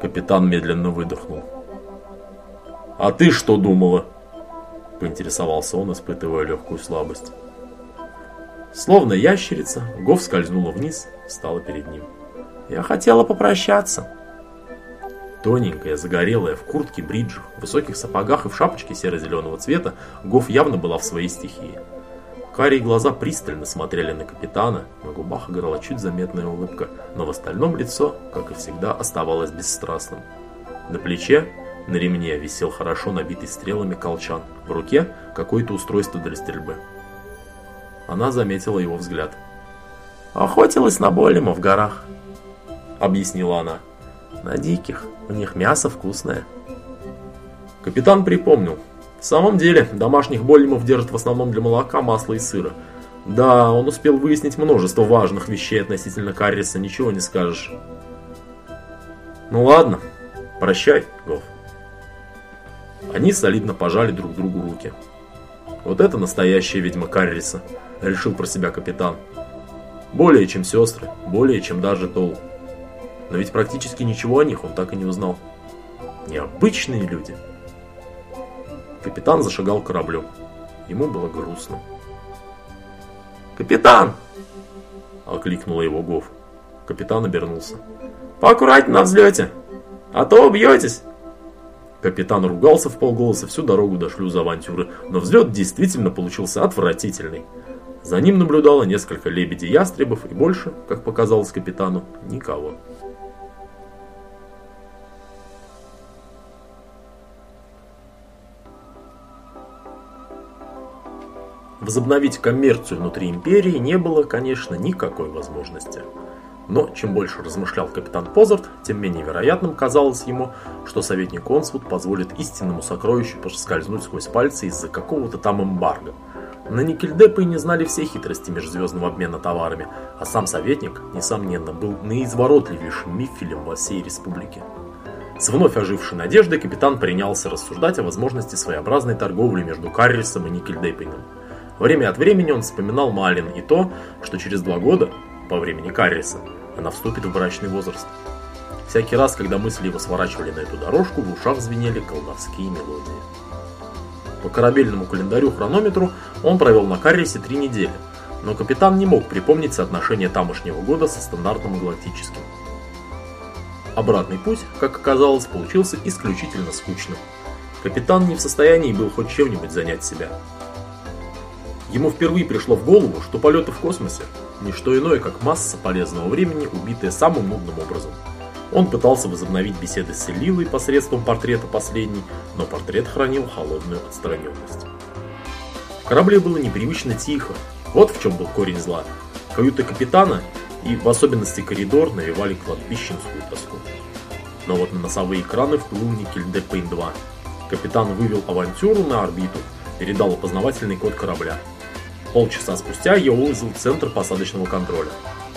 Капитан медленно выдохнул. «А ты что думала?» – поинтересовался он, испытывая легкую слабость. Словно ящерица, Гов скользнула вниз, стала перед ним. «Я хотела попрощаться». Тоненькая, загорелая, в куртке, бриджах, высоких сапогах и в шапочке серо-зеленого цвета, Гоф явно была в своей стихии. Карие глаза пристально смотрели на капитана, на губах играла чуть заметная улыбка, но в остальном лицо, как и всегда, оставалось бесстрастным. На плече, на ремне, висел хорошо набитый стрелами колчан, в руке какое-то устройство для стрельбы. Она заметила его взгляд. «Охотилась на Болема в горах», — объяснила она. «На диких, у них мясо вкусное». Капитан припомнил, в самом деле, домашних болемов держат в основном для молока, масла и сыра. Да, он успел выяснить множество важных вещей относительно Карриса, ничего не скажешь. Ну ладно, прощай, Гоф. Они солидно пожали друг другу руки. Вот это настоящая ведьма Карриса, решил про себя капитан. Более чем сестры, более чем даже Тол. Но ведь практически ничего о них он так и не узнал. Необычные люди. Капитан зашагал к кораблю. Ему было грустно. «Капитан!» – окликнула его Гов. Капитан обернулся. «Поаккуратнее на взлете, а то убьетесь!» Капитан ругался в полголоса всю дорогу до шлюза авантюры, но взлет действительно получился отвратительный. За ним наблюдало несколько лебедей-ястребов и больше, как показалось капитану, никого. Возобновить коммерцию внутри империи не было, конечно, никакой возможности. Но чем больше размышлял капитан Позарт, тем менее вероятным казалось ему, что советник Консвуд позволит истинному сокровищу проскользнуть сквозь пальцы из-за какого-то там эмбарго. На Никельдепы не знали все хитрости межзвездного обмена товарами, а сам советник, несомненно, был наизворотливейшим миффелем во всей республике. С вновь ожившей надеждой капитан принялся рассуждать о возможности своеобразной торговли между Каррисом и Никельдепином. Время от времени он вспоминал Малин и то, что через два года, по времени Карриса, она вступит в брачный возраст. Всякий раз, когда мысли его сворачивали на эту дорожку, в ушах звенели колдовские мелодии. По корабельному календарю-хронометру он провел на Каррисе три недели, но капитан не мог припомнить соотношение тамошнего года со стандартным галактическим. Обратный путь, как оказалось, получился исключительно скучным. Капитан не в состоянии был хоть чем-нибудь занять себя. Ему впервые пришло в голову, что полеты в космосе – не что иное, как масса полезного времени, убитая самым нудным образом. Он пытался возобновить беседы с Селилой посредством портрета последней, но портрет хранил холодную отстраненность. В корабле было непривычно тихо, вот в чем был корень зла. Каюты капитана и в особенности коридор навевали кладбищенскую тоску. Но вот на носовые экраны вплыл Никель Депейн 2. Капитан вывел авантюру на орбиту, передал опознавательный код корабля – Полчаса спустя я вызвал центр посадочного контроля.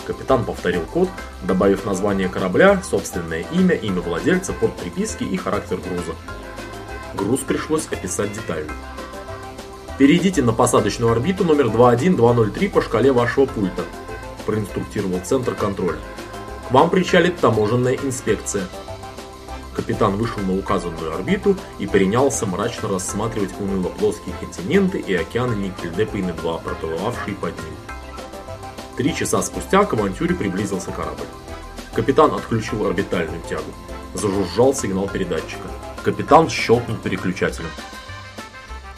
Капитан повторил код, добавив название корабля, собственное имя, имя владельца, порт приписки и характер груза. Груз пришлось описать детально. «Перейдите на посадочную орбиту номер 21203 по шкале вашего пульта», проинструктировал центр контроля. «К вам причалит таможенная инспекция. Капитан вышел на указанную орбиту и принялся мрачно рассматривать уныло плоские континенты и океаны Никельдепейны-2, проплывавшие под ним. Три часа спустя к авантюре приблизился корабль. Капитан отключил орбитальную тягу. Зажужжал сигнал передатчика. Капитан щелкнул переключателем.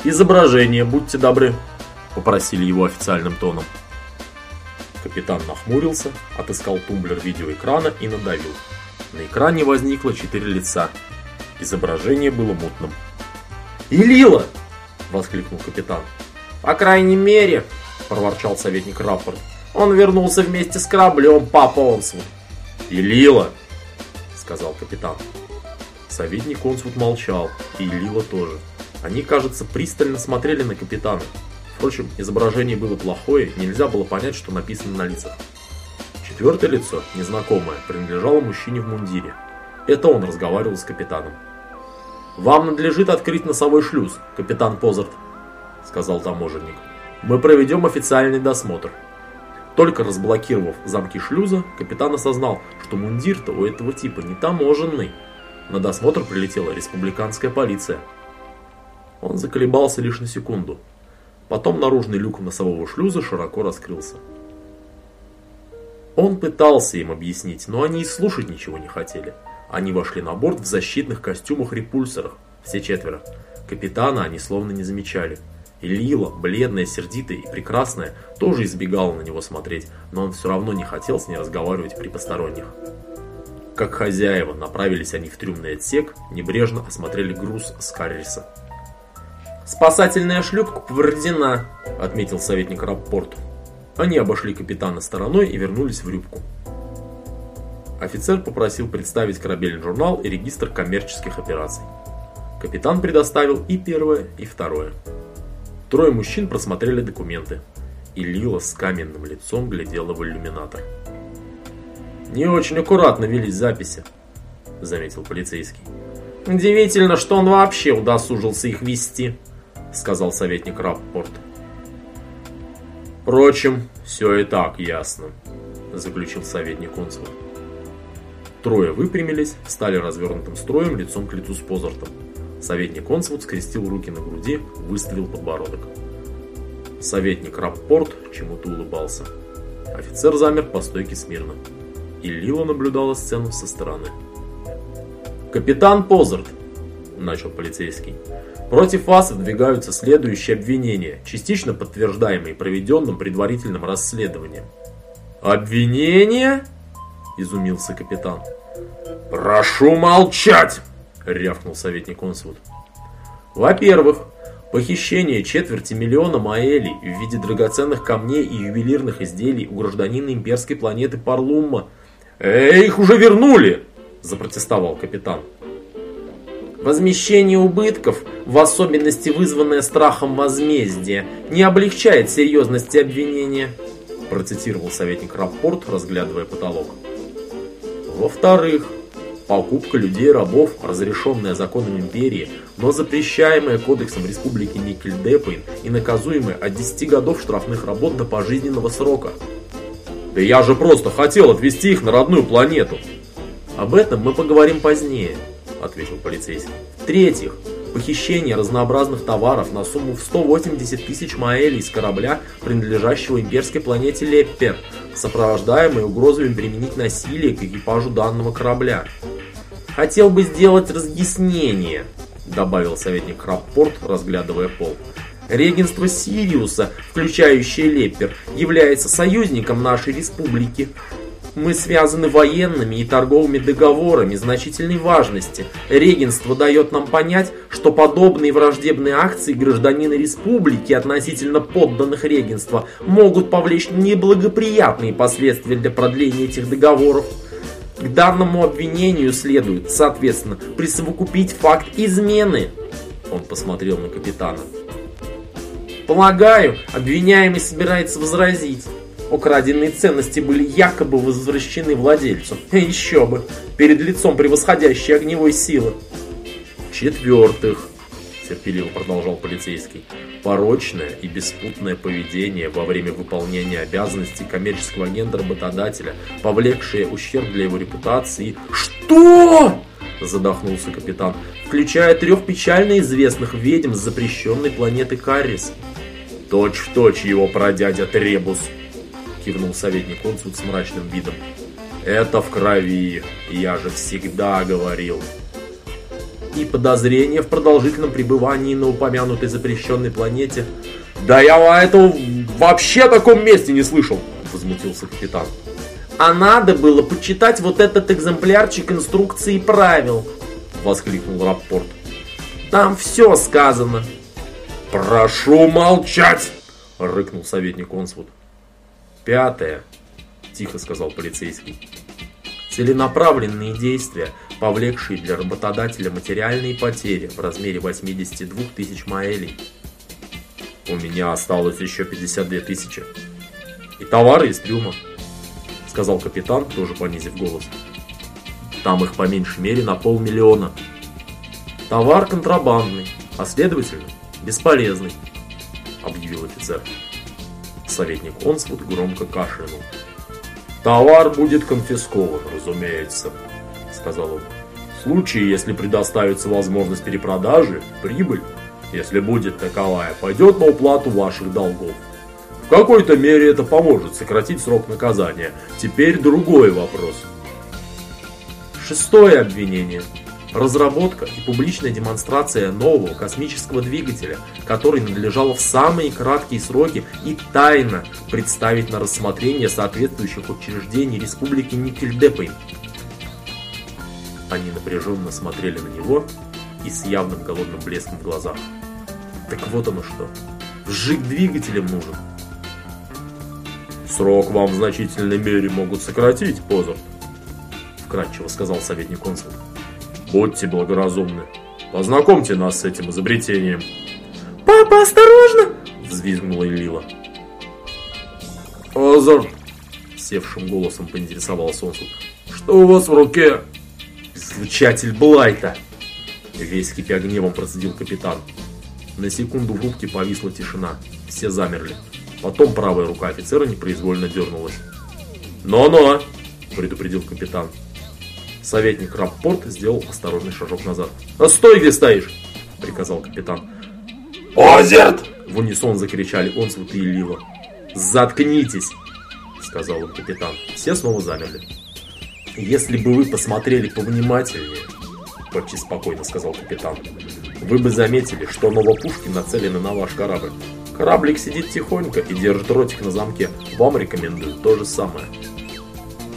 «Изображение, будьте добры», – попросили его официальным тоном. Капитан нахмурился, отыскал тумблер видеоэкрана и надавил. На экране возникло четыре лица. Изображение было мутным. «Илила!» – воскликнул капитан. «По крайней мере!» – проворчал советник Раппорт. «Он вернулся вместе с кораблем, папа Онсвуд!» «Илила!» – сказал капитан. Советник Онсвуд молчал, и Илила тоже. Они, кажется, пристально смотрели на капитана. Впрочем, изображение было плохое, нельзя было понять, что написано на лицах. Четвертое лицо, незнакомое, принадлежало мужчине в мундире. Это он разговаривал с капитаном. «Вам надлежит открыть носовой шлюз, капитан Позарт», — сказал таможенник. «Мы проведем официальный досмотр». Только разблокировав замки шлюза, капитан осознал, что мундир-то у этого типа не таможенный. На досмотр прилетела республиканская полиция. Он заколебался лишь на секунду. Потом наружный люк носового шлюза широко раскрылся. Он пытался им объяснить, но они и слушать ничего не хотели. Они вошли на борт в защитных костюмах-репульсорах, все четверо. Капитана они словно не замечали. Лила, бледная, сердитая и прекрасная, тоже избегала на него смотреть, но он все равно не хотел с ней разговаривать при посторонних. Как хозяева, направились они в трюмный отсек, небрежно осмотрели груз с Карриса. «Спасательная шлюпка повреждена», — отметил советник Раппорт. Они обошли капитана стороной и вернулись в рюбку. Офицер попросил представить корабельный журнал и регистр коммерческих операций. Капитан предоставил и первое, и второе. Трое мужчин просмотрели документы, и Лила с каменным лицом глядела в иллюминатор. «Не очень аккуратно велись записи», — заметил полицейский. «Удивительно, что он вообще удосужился их вести», — сказал советник Раппорт. «Впрочем, все и так ясно», — заключил советник консула. Трое выпрямились, стали развернутым строем лицом к лицу с Позартом. Советник Консвуд скрестил руки на груди, выставил подбородок. Советник Раппорт чему-то улыбался. Офицер замер по стойке смирно. И Лила наблюдала сцену со стороны. «Капитан Позарт!» – начал полицейский. «Против вас выдвигаются следующие обвинения, частично подтверждаемые проведенным предварительным расследованием». «Обвинения?» – изумился капитан. «Прошу молчать!» – рявкнул советник Консвуд. «Во-первых, похищение четверти миллиона маэлей в виде драгоценных камней и ювелирных изделий у гражданина имперской планеты Парлумма. «Эй, их уже вернули!» – запротестовал капитан. Возмещение убытков, в особенности вызванное страхом возмездия, не облегчает серьезности обвинения, процитировал советник Раппорт, разглядывая потолок. Во-вторых, покупка людей-рабов, разрешенная законом империи, но запрещаемая кодексом Республики Никельдепейн и наказуемая от 10 годов штрафных работ до пожизненного срока. Да я же просто хотел отвезти их на родную планету. Об этом мы поговорим позднее, ответил полицейский. В-третьих, похищение разнообразных товаров на сумму в 180 тысяч маэлей с корабля, принадлежащего имперской планете Леппер, сопровождаемый угрозами применить насилие к экипажу данного корабля. «Хотел бы сделать разъяснение», — добавил советник Раппорт, разглядывая пол. «Регенство Сириуса, включающее Леппер, является союзником нашей республики. Мы связаны военными и торговыми договорами значительной важности. Регенство дает нам понять, что подобные враждебные акции гражданина республики относительно подданных регенства могут повлечь неблагоприятные последствия для продления этих договоров. К данному обвинению следует, соответственно, присовокупить факт измены. Он посмотрел на капитана. Полагаю, обвиняемый собирается возразить. Украденные ценности были якобы возвращены владельцу. Еще бы, перед лицом превосходящей огневой силы. В-четвертых, терпеливо продолжал полицейский, порочное и беспутное поведение во время выполнения обязанностей коммерческого агента работодателя, повлекшее ущерб для его репутации. Что? Задохнулся капитан, включая трех печально известных ведьм с запрещенной планеты Каррис. Точь-в-точь его прадядя Требус, кивнул советник консул с мрачным видом. Это в крови, я же всегда говорил. И подозрение в продолжительном пребывании на упомянутой запрещенной планете. Да я о этом вообще таком месте не слышал, возмутился капитан. А надо было почитать вот этот экземплярчик инструкции и правил, воскликнул Раппорт. Там все сказано. Прошу молчать, рыкнул советник Онсвуд. Пятое, тихо сказал полицейский. Целенаправленные действия, повлекшие для работодателя материальные потери в размере 82 тысяч маэлей. У меня осталось еще 52 тысячи. И товары из трюма, сказал капитан, тоже понизив голос. Там их по меньшей мере на полмиллиона. Товар контрабандный, а следовательно бесполезный, объявил офицер советник Онсвуд громко кашлянул. «Товар будет конфискован, разумеется», — сказал он. «В случае, если предоставится возможность перепродажи, прибыль, если будет таковая, пойдет на уплату ваших долгов. В какой-то мере это поможет сократить срок наказания. Теперь другой вопрос». «Шестое обвинение», Разработка и публичная демонстрация нового космического двигателя, который надлежало в самые краткие сроки и тайно представить на рассмотрение соответствующих учреждений Республики Никельдепейн. Они напряженно смотрели на него и с явным голодным блеском в глазах. Так вот оно что. Вжиг двигателем нужен. Срок вам в значительной мере могут сократить, Позарт, вкратчиво сказал советник консул. Будьте благоразумны. Познакомьте нас с этим изобретением. Папа, осторожно! Взвизгнула Лила. Позарт, севшим голосом поинтересовался он. Что у вас в руке? Излучатель Блайта! Весь кипя гневом процедил капитан. На секунду в рубке повисла тишина. Все замерли. Потом правая рука офицера непроизвольно дернулась. «Но-но!» – предупредил капитан. Советник Раппорт сделал осторожный шажок назад. «А стой, где стоишь!» – приказал капитан. «Озерт!» – в унисон закричали Онсвуд и Лила. «Заткнитесь!» – сказал им капитан. Все снова замерли. «Если бы вы посмотрели повнимательнее», – почти спокойно сказал капитан, – «вы бы заметили, что новопушки нацелены на ваш корабль. Кораблик сидит тихонько и держит ротик на замке. Вам рекомендую то же самое».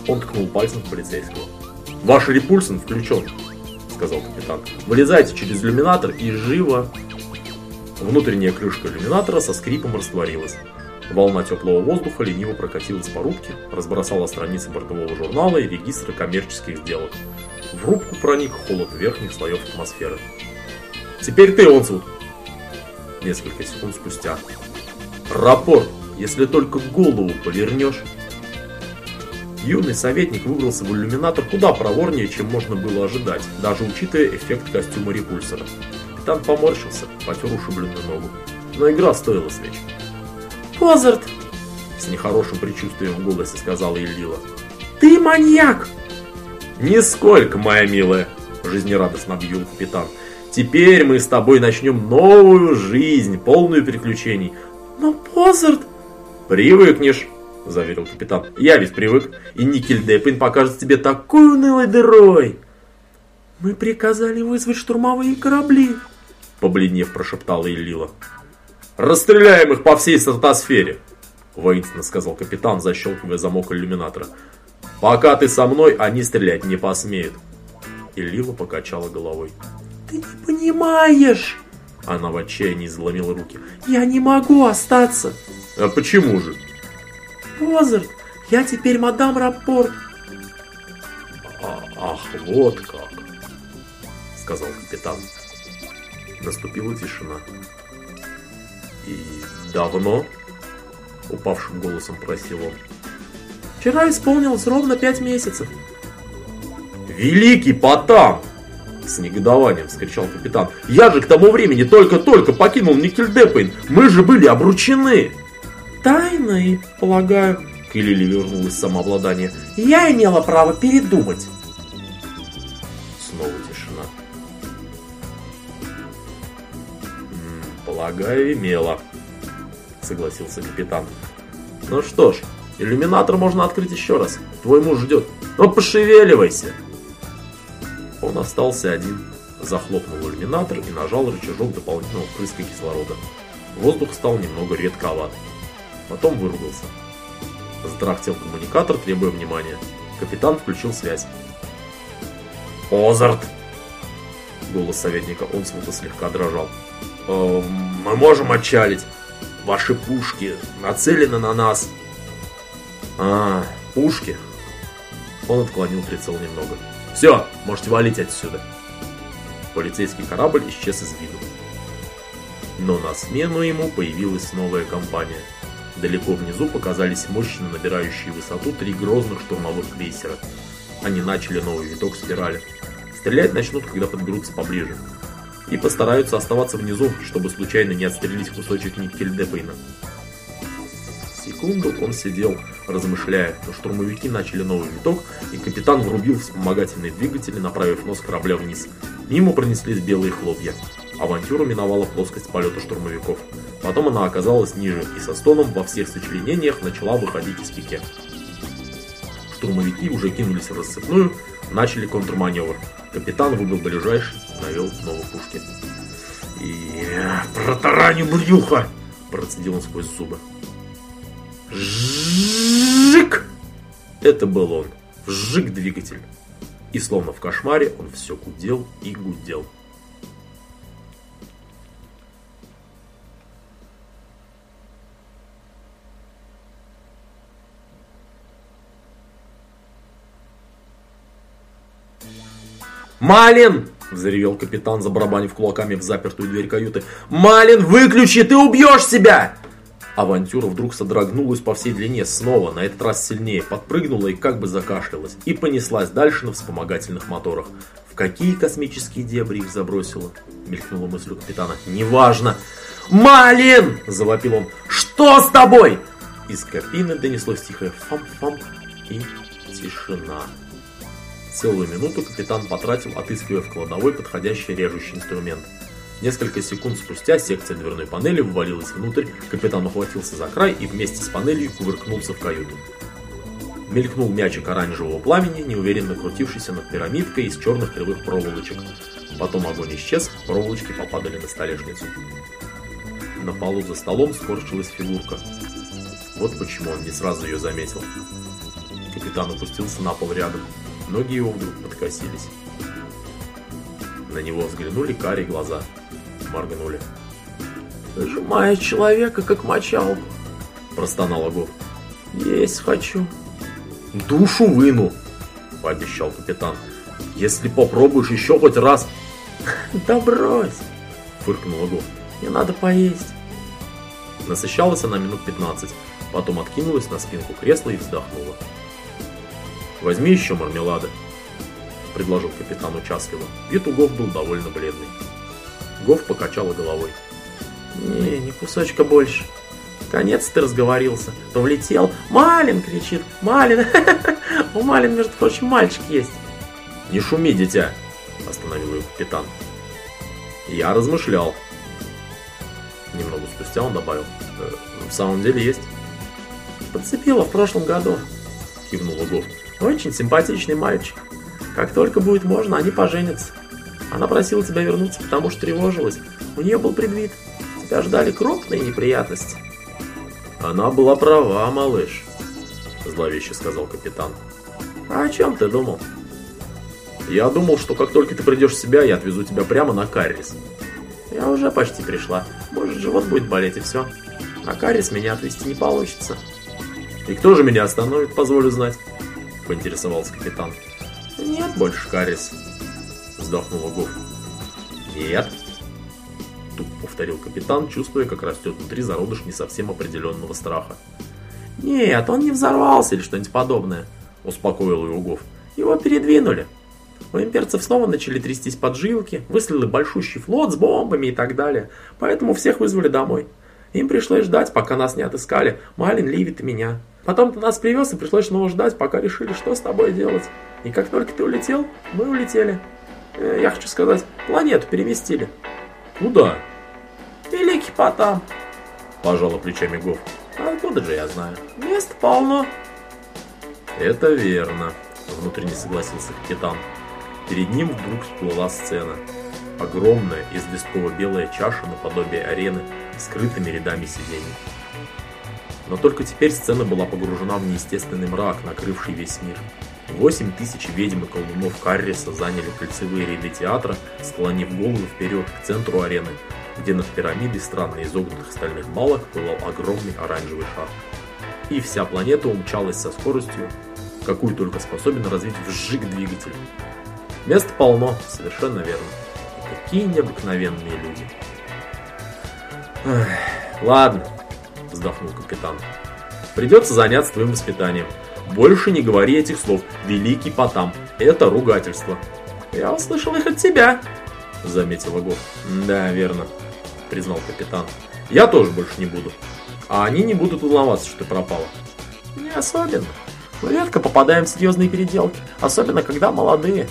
Он ткнул пальцем в полицейского. «Ваш репульсен включен», – сказал капитан. «Вылезайте через иллюминатор и живо!» Внутренняя крышка иллюминатора со скрипом растворилась. Волна теплого воздуха лениво прокатилась по рубке, разбросала страницы бортового журнала и регистра коммерческих сделок. В рубку проник холод верхних слоев атмосферы. «Теперь ты, Онсвуд!» Несколько секунд спустя. «Рапорт, если только голову повернешь!» Юный советник выбрался в иллюминатор куда проворнее, чем можно было ожидать, даже учитывая эффект костюма репульсора. Капитан поморщился, потер ушибленную ногу. Но игра стоила свеч. Позарт, С нехорошим предчувствием в голосе сказала Иллила. ты маньяк! «Нисколько, моя милая!» – жизнерадостно объявил капитан. «Теперь мы с тобой начнем новую жизнь, полную приключений». Но Позарт... «Привыкнешь!» – заверил капитан. «Я ведь привык, и Никель Деппин покажет тебе такой унылой дырой!» Мы приказали вызвать штурмовые корабли. Побледнев прошептала Иллила. «Расстреляем их по всей стратосфере!» Воинственно сказал капитан, защелкивая замок иллюминатора. «Пока ты со мной, они стрелять не посмеют!» Иллила покачала головой. Ты не понимаешь. Она в отчаянии заломила руки. Я не могу остаться. «А почему же?» Позарт, я теперь мадам Рапорт. «А- «Ах, вот как!» Сказал капитан. Наступила тишина. «И давно?» Упавшим голосом просил он. Вчера исполнилось ровно пять месяцев. «Великий Потам!» С негодованием вскричал капитан. «Я же к тому времени только-только покинул Никельдепейн! Мы же были обручены!» Тайно и, полагаю, К Лили вернулось самообладание. я имела право передумать. Снова тишина. «М, «Полагаю, имела», — согласился капитан. «Ну что ж, иллюминатор можно открыть еще раз. Твой муж ждет. Ну, пошевеливайся!» Он остался один, захлопнул иллюминатор и нажал рычажок дополнительного впрыска кислорода. Воздух стал немного редковат. Потом выругался. Затрахтел коммуникатор, требуя внимания. Капитан включил связь. «Озарт!» Голос советника Онсмута слегка дрожал. «Э, «Мы можем отчалить. Ваши пушки нацелены на нас». «А, пушки?» Он отклонил прицел немного. «Все, можете валить отсюда». Полицейский корабль исчез из виду. Но на смену ему появилась новая компания. Далеко внизу показались мощно набирающие высоту три грозных штурмовых крейсера. Они начали новый виток спирали. Стрелять начнут, когда подберутся поближе. И постараются оставаться внизу, чтобы случайно не отстрелить кусочек Никельдепейна. Секунду он сидел, размышляя, но штурмовики начали новый виток, и капитан врубил вспомогательные двигатели, направив нос корабля вниз. Мимо пронеслись белые хлопья. Авантюра миновала плоскость полета штурмовиков. Потом она оказалась ниже и со стоном во всех сочленениях начала выходить из пике. Штурмовики уже кинулись в рассыпную, начали контрманевр. Капитан выбрал ближайший, навел снова пушки. И протараню брюха! Процедил он сквозь зубы. Жик! Это был он. Вжик двигатель. И словно в кошмаре он все гудел и гудел. «Малин!» – заревел капитан, забарабанив кулаками в запертую дверь каюты. «Малин, выключи, ты убьешь себя!» Авантюра вдруг содрогнулась по всей длине снова, на этот раз сильнее, подпрыгнула и как бы закашлялась, и понеслась дальше на вспомогательных моторах. В какие космические дебри их забросило? Мелькнула мысль у капитана. «Неважно!» «Малин!» – завопил он. «Что с тобой?» Из кабины донеслось тихое фам-фам и тишина. Целую минуту капитан потратил, отыскивая в кладовой подходящий режущий инструмент. Несколько секунд спустя секция дверной панели ввалилась внутрь, капитан ухватился за край и вместе с панелью кувыркнулся в каюту. Мелькнул мячик оранжевого пламени, неуверенно крутившийся над пирамидкой из черных кривых проволочек. Потом огонь исчез, проволочки попадали на столешницу. На полу за столом скорчилась фигурка. Вот почему он не сразу ее заметил. Капитан опустился на пол рядом. Ноги его вдруг подкосились. На него взглянули карие глаза. Моргнули. «Сжимает человека, как мочал!» Простонал Агов. «Есть хочу!» «Душу выну!» Пообещал капитан. «Если попробуешь еще хоть раз...» «Да брось!» Фыркнул Агов. «Мне надо поесть!» Насыщалась она минут 15, потом откинулась на спинку кресла и вздохнула. «Возьми еще мармелада», — предложил капитан участливо. Вид у Гов был довольно бледный. Гов покачала головой. «Не, не кусочка больше. Конец ты разговорился. То влетел. Малин кричит. Малин. У Малин, между прочим, мальчик есть. Не шуми, дитя, остановил его капитан. Я размышлял. Немного спустя он добавил. «Э, в самом деле есть. Подцепила в прошлом году. Кивнула Гов. Очень симпатичный мальчик. Как только будет можно, они поженятся. Она просила тебя вернуться, потому что тревожилась. У нее был предвид. Тебя ждали крупные неприятности. Она была права, малыш, зловеще сказал капитан. А о чем ты думал? Я думал, что как только ты придешь в себя, я отвезу тебя прямо на Каррис. Я уже почти пришла. Может, живот будет болеть и все. На Каррис меня отвезти не получится. И кто же меня остановит, позволю знать? — поинтересовался капитан. «Нет больше Карис», — вздохнула Гоф. «Нет?» — тут повторил капитан, чувствуя, как растет внутри зародыш не совсем определенного страха. «Нет, он не взорвался или что-нибудь подобное», — успокоил его Гоф. «Его передвинули. У имперцев снова начали трястись поджилки, выслали большущий флот с бомбами и так далее, поэтому всех вызвали домой. Им пришлось ждать, пока нас не отыскали, Малин, Ливит и меня. Потом ты нас привез и пришлось снова ждать, пока решили, что с тобой делать. И как только ты улетел, мы улетели. Э, я хочу сказать, планету переместили. Куда? Великий Потам. Пожала плечами Гов. Откуда же я знаю? Места полно. Это верно, внутренне согласился капитан. Перед ним вдруг всплыла сцена. Огромная известково-белая чаша наподобие арены, скрытыми рядами сидений. Но только теперь сцена была погружена в неестественный мрак, накрывший весь мир. Восемь тысяч ведьм и колдунов Карриса заняли кольцевые ряды театра, склонив голову вперед к центру арены, где над пирамидой странно изогнутых стальных балок пылал огромный оранжевый шар. И вся планета умчалась со скоростью, какую только способен развить вжиг двигатель. Мест полно, совершенно верно. И какие необыкновенные люди. Эх, ладно, вздохнул капитан. Придется заняться твоим воспитанием. Больше не говори этих слов. Великий Потам. Это ругательство. Я услышал их от тебя, заметил Гов. Да, верно, признал капитан. Я тоже больше не буду. А они не будут волноваться, что ты пропала. Не особенно. Мы редко попадаем в серьезные переделки. Особенно, когда молодые.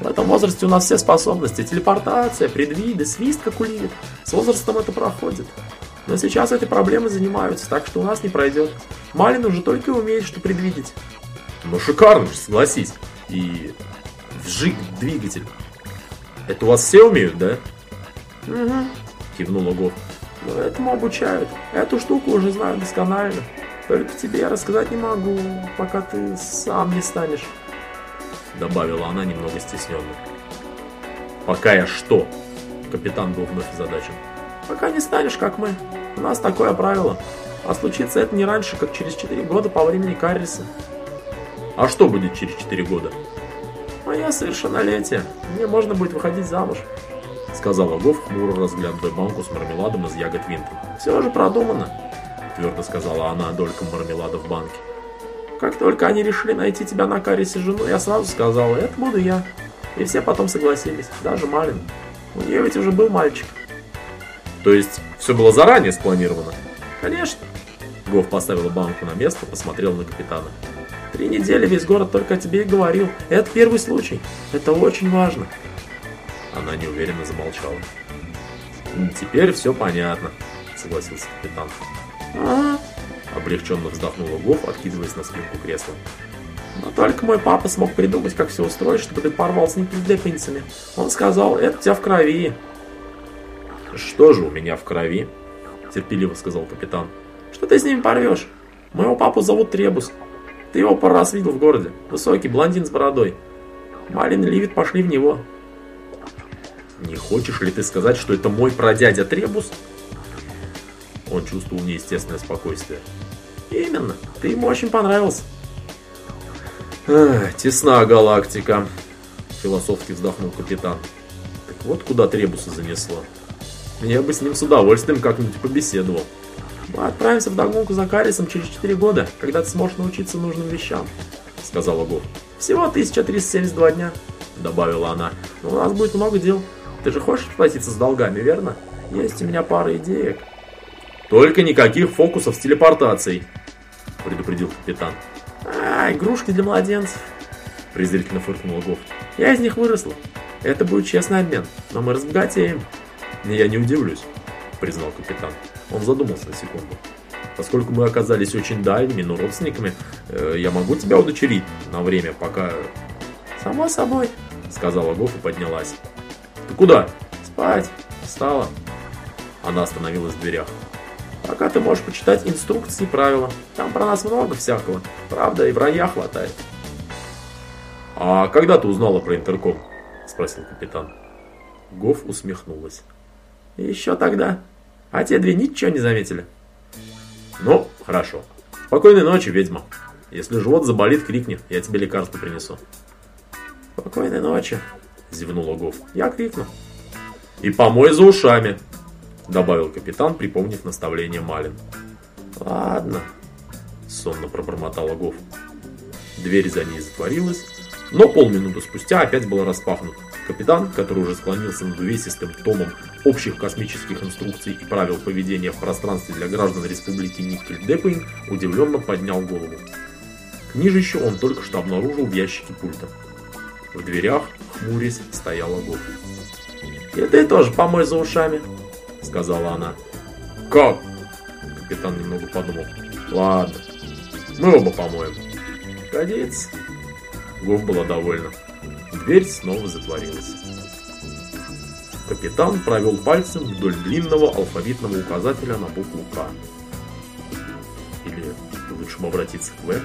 В этом возрасте у нас все способности. Телепортация, предвиды, свист, как у Ливит. С возрастом это проходит. Но сейчас этой проблемой занимаются, так что у нас не пройдет. Малин уже только умеет что предвидеть. Ну шикарно же, согласись. И вжиг двигатель. Это у вас все умеют, да? Угу. Кивнула Гов. Но этому обучают. Эту штуку уже знаю досконально. Только тебе я рассказать не могу, пока ты сам не станешь. Добавила она немного стесненно. Пока я что? Капитан был вновь озадачен. Пока не станешь, как мы. У нас такое правило. А случится это не раньше, как через 4 года по времени Карриса. А что будет через 4 года? Мое совершеннолетие. Мне можно будет выходить замуж. Сказала Гов, хмуро разглядывая банку с мармеладом из ягод Винтон. Все же продумано. Твердо сказала она дольком мармелада в банке. Как только они решили найти тебя на Каррисе жену, я сразу сказала, это буду я. И все потом согласились, даже Малин. У нее ведь уже был мальчик. То есть все было заранее спланировано? Конечно. Гов поставила банку на место, посмотрел на капитана. Три недели весь город только о тебе и говорил. Это первый случай. Это очень важно. Она неуверенно замолчала. Теперь все понятно, согласился капитан. Ага. Облегченно вздохнула Гов, откидываясь на спинку кресла. Но только мой папа смог придумать, как все устроить, чтобы ты порвал с никельдепинцами. Он сказал, это у тебя в крови. Что же у меня в крови? Терпеливо сказал капитан. Что ты с ними порвешь? Моего папу зовут Требус. Ты его пару раз видел в городе. Высокий, блондин с бородой. Малин и Ливит пошли в него. Не хочешь ли ты сказать, что это мой прадядя Требус? Он чувствовал неестественное спокойствие. Именно. Ты ему очень понравился. Эх, тесна галактика, философски вздохнул капитан. Так вот куда Требуса занесло. Я бы с ним с удовольствием как-нибудь побеседовал. Мы отправимся в догонку за Карисом через 4 года, когда ты сможешь научиться нужным вещам, сказала Гов. Всего 1372 дня, добавила она. Но у нас будет много дел. Ты же хочешь сплотиться с долгами, верно? Есть у меня пара идеек. Только никаких фокусов с телепортацией, предупредил капитан. А, игрушки для младенцев, презрительно фыркнула Гов. Я из них выросла. Это будет честный обмен, но мы разбогатеем. Я не удивлюсь, признал капитан. Он задумался на секунду. Поскольку мы оказались очень дальними, но родственниками, э, я могу тебя удочерить на время, пока... Само собой, сказала Гоф и поднялась. Ты куда? Спать. Встала. Она остановилась в дверях. Пока ты можешь почитать инструкции и правила. Там про нас много всякого. Правда, и вранья хватает. А когда ты узнала про интерком? Спросил капитан. Гоф усмехнулась. Еще тогда. А те две ничего не заметили. Ну, хорошо. Спокойной ночи, ведьма. Если живот заболит, крикни, я тебе лекарство принесу. Спокойной ночи, зевнул Гов. Я крикну. И помой за ушами, добавил капитан, припомнив наставление Малин. Ладно, сонно пробормотал Гов. Дверь за ней затворилась, но полминуты спустя опять была распахнута. Капитан, который уже склонился над увесистым томом общих космических инструкций и правил поведения в пространстве для граждан Республики Никель-Депейн, удивленно поднял голову. Книжище он только что обнаружил в ящике пульта. В дверях, хмурясь, стояла Гов. «И ты тоже помой за ушами», — сказала она. «Как?» — капитан немного подумал. «Ладно, мы оба помоем». «Годится». Гов была довольна. Дверь снова затворилась. Капитан провел пальцем вдоль длинного алфавитного указателя на букву К. Или лучше обратиться к В.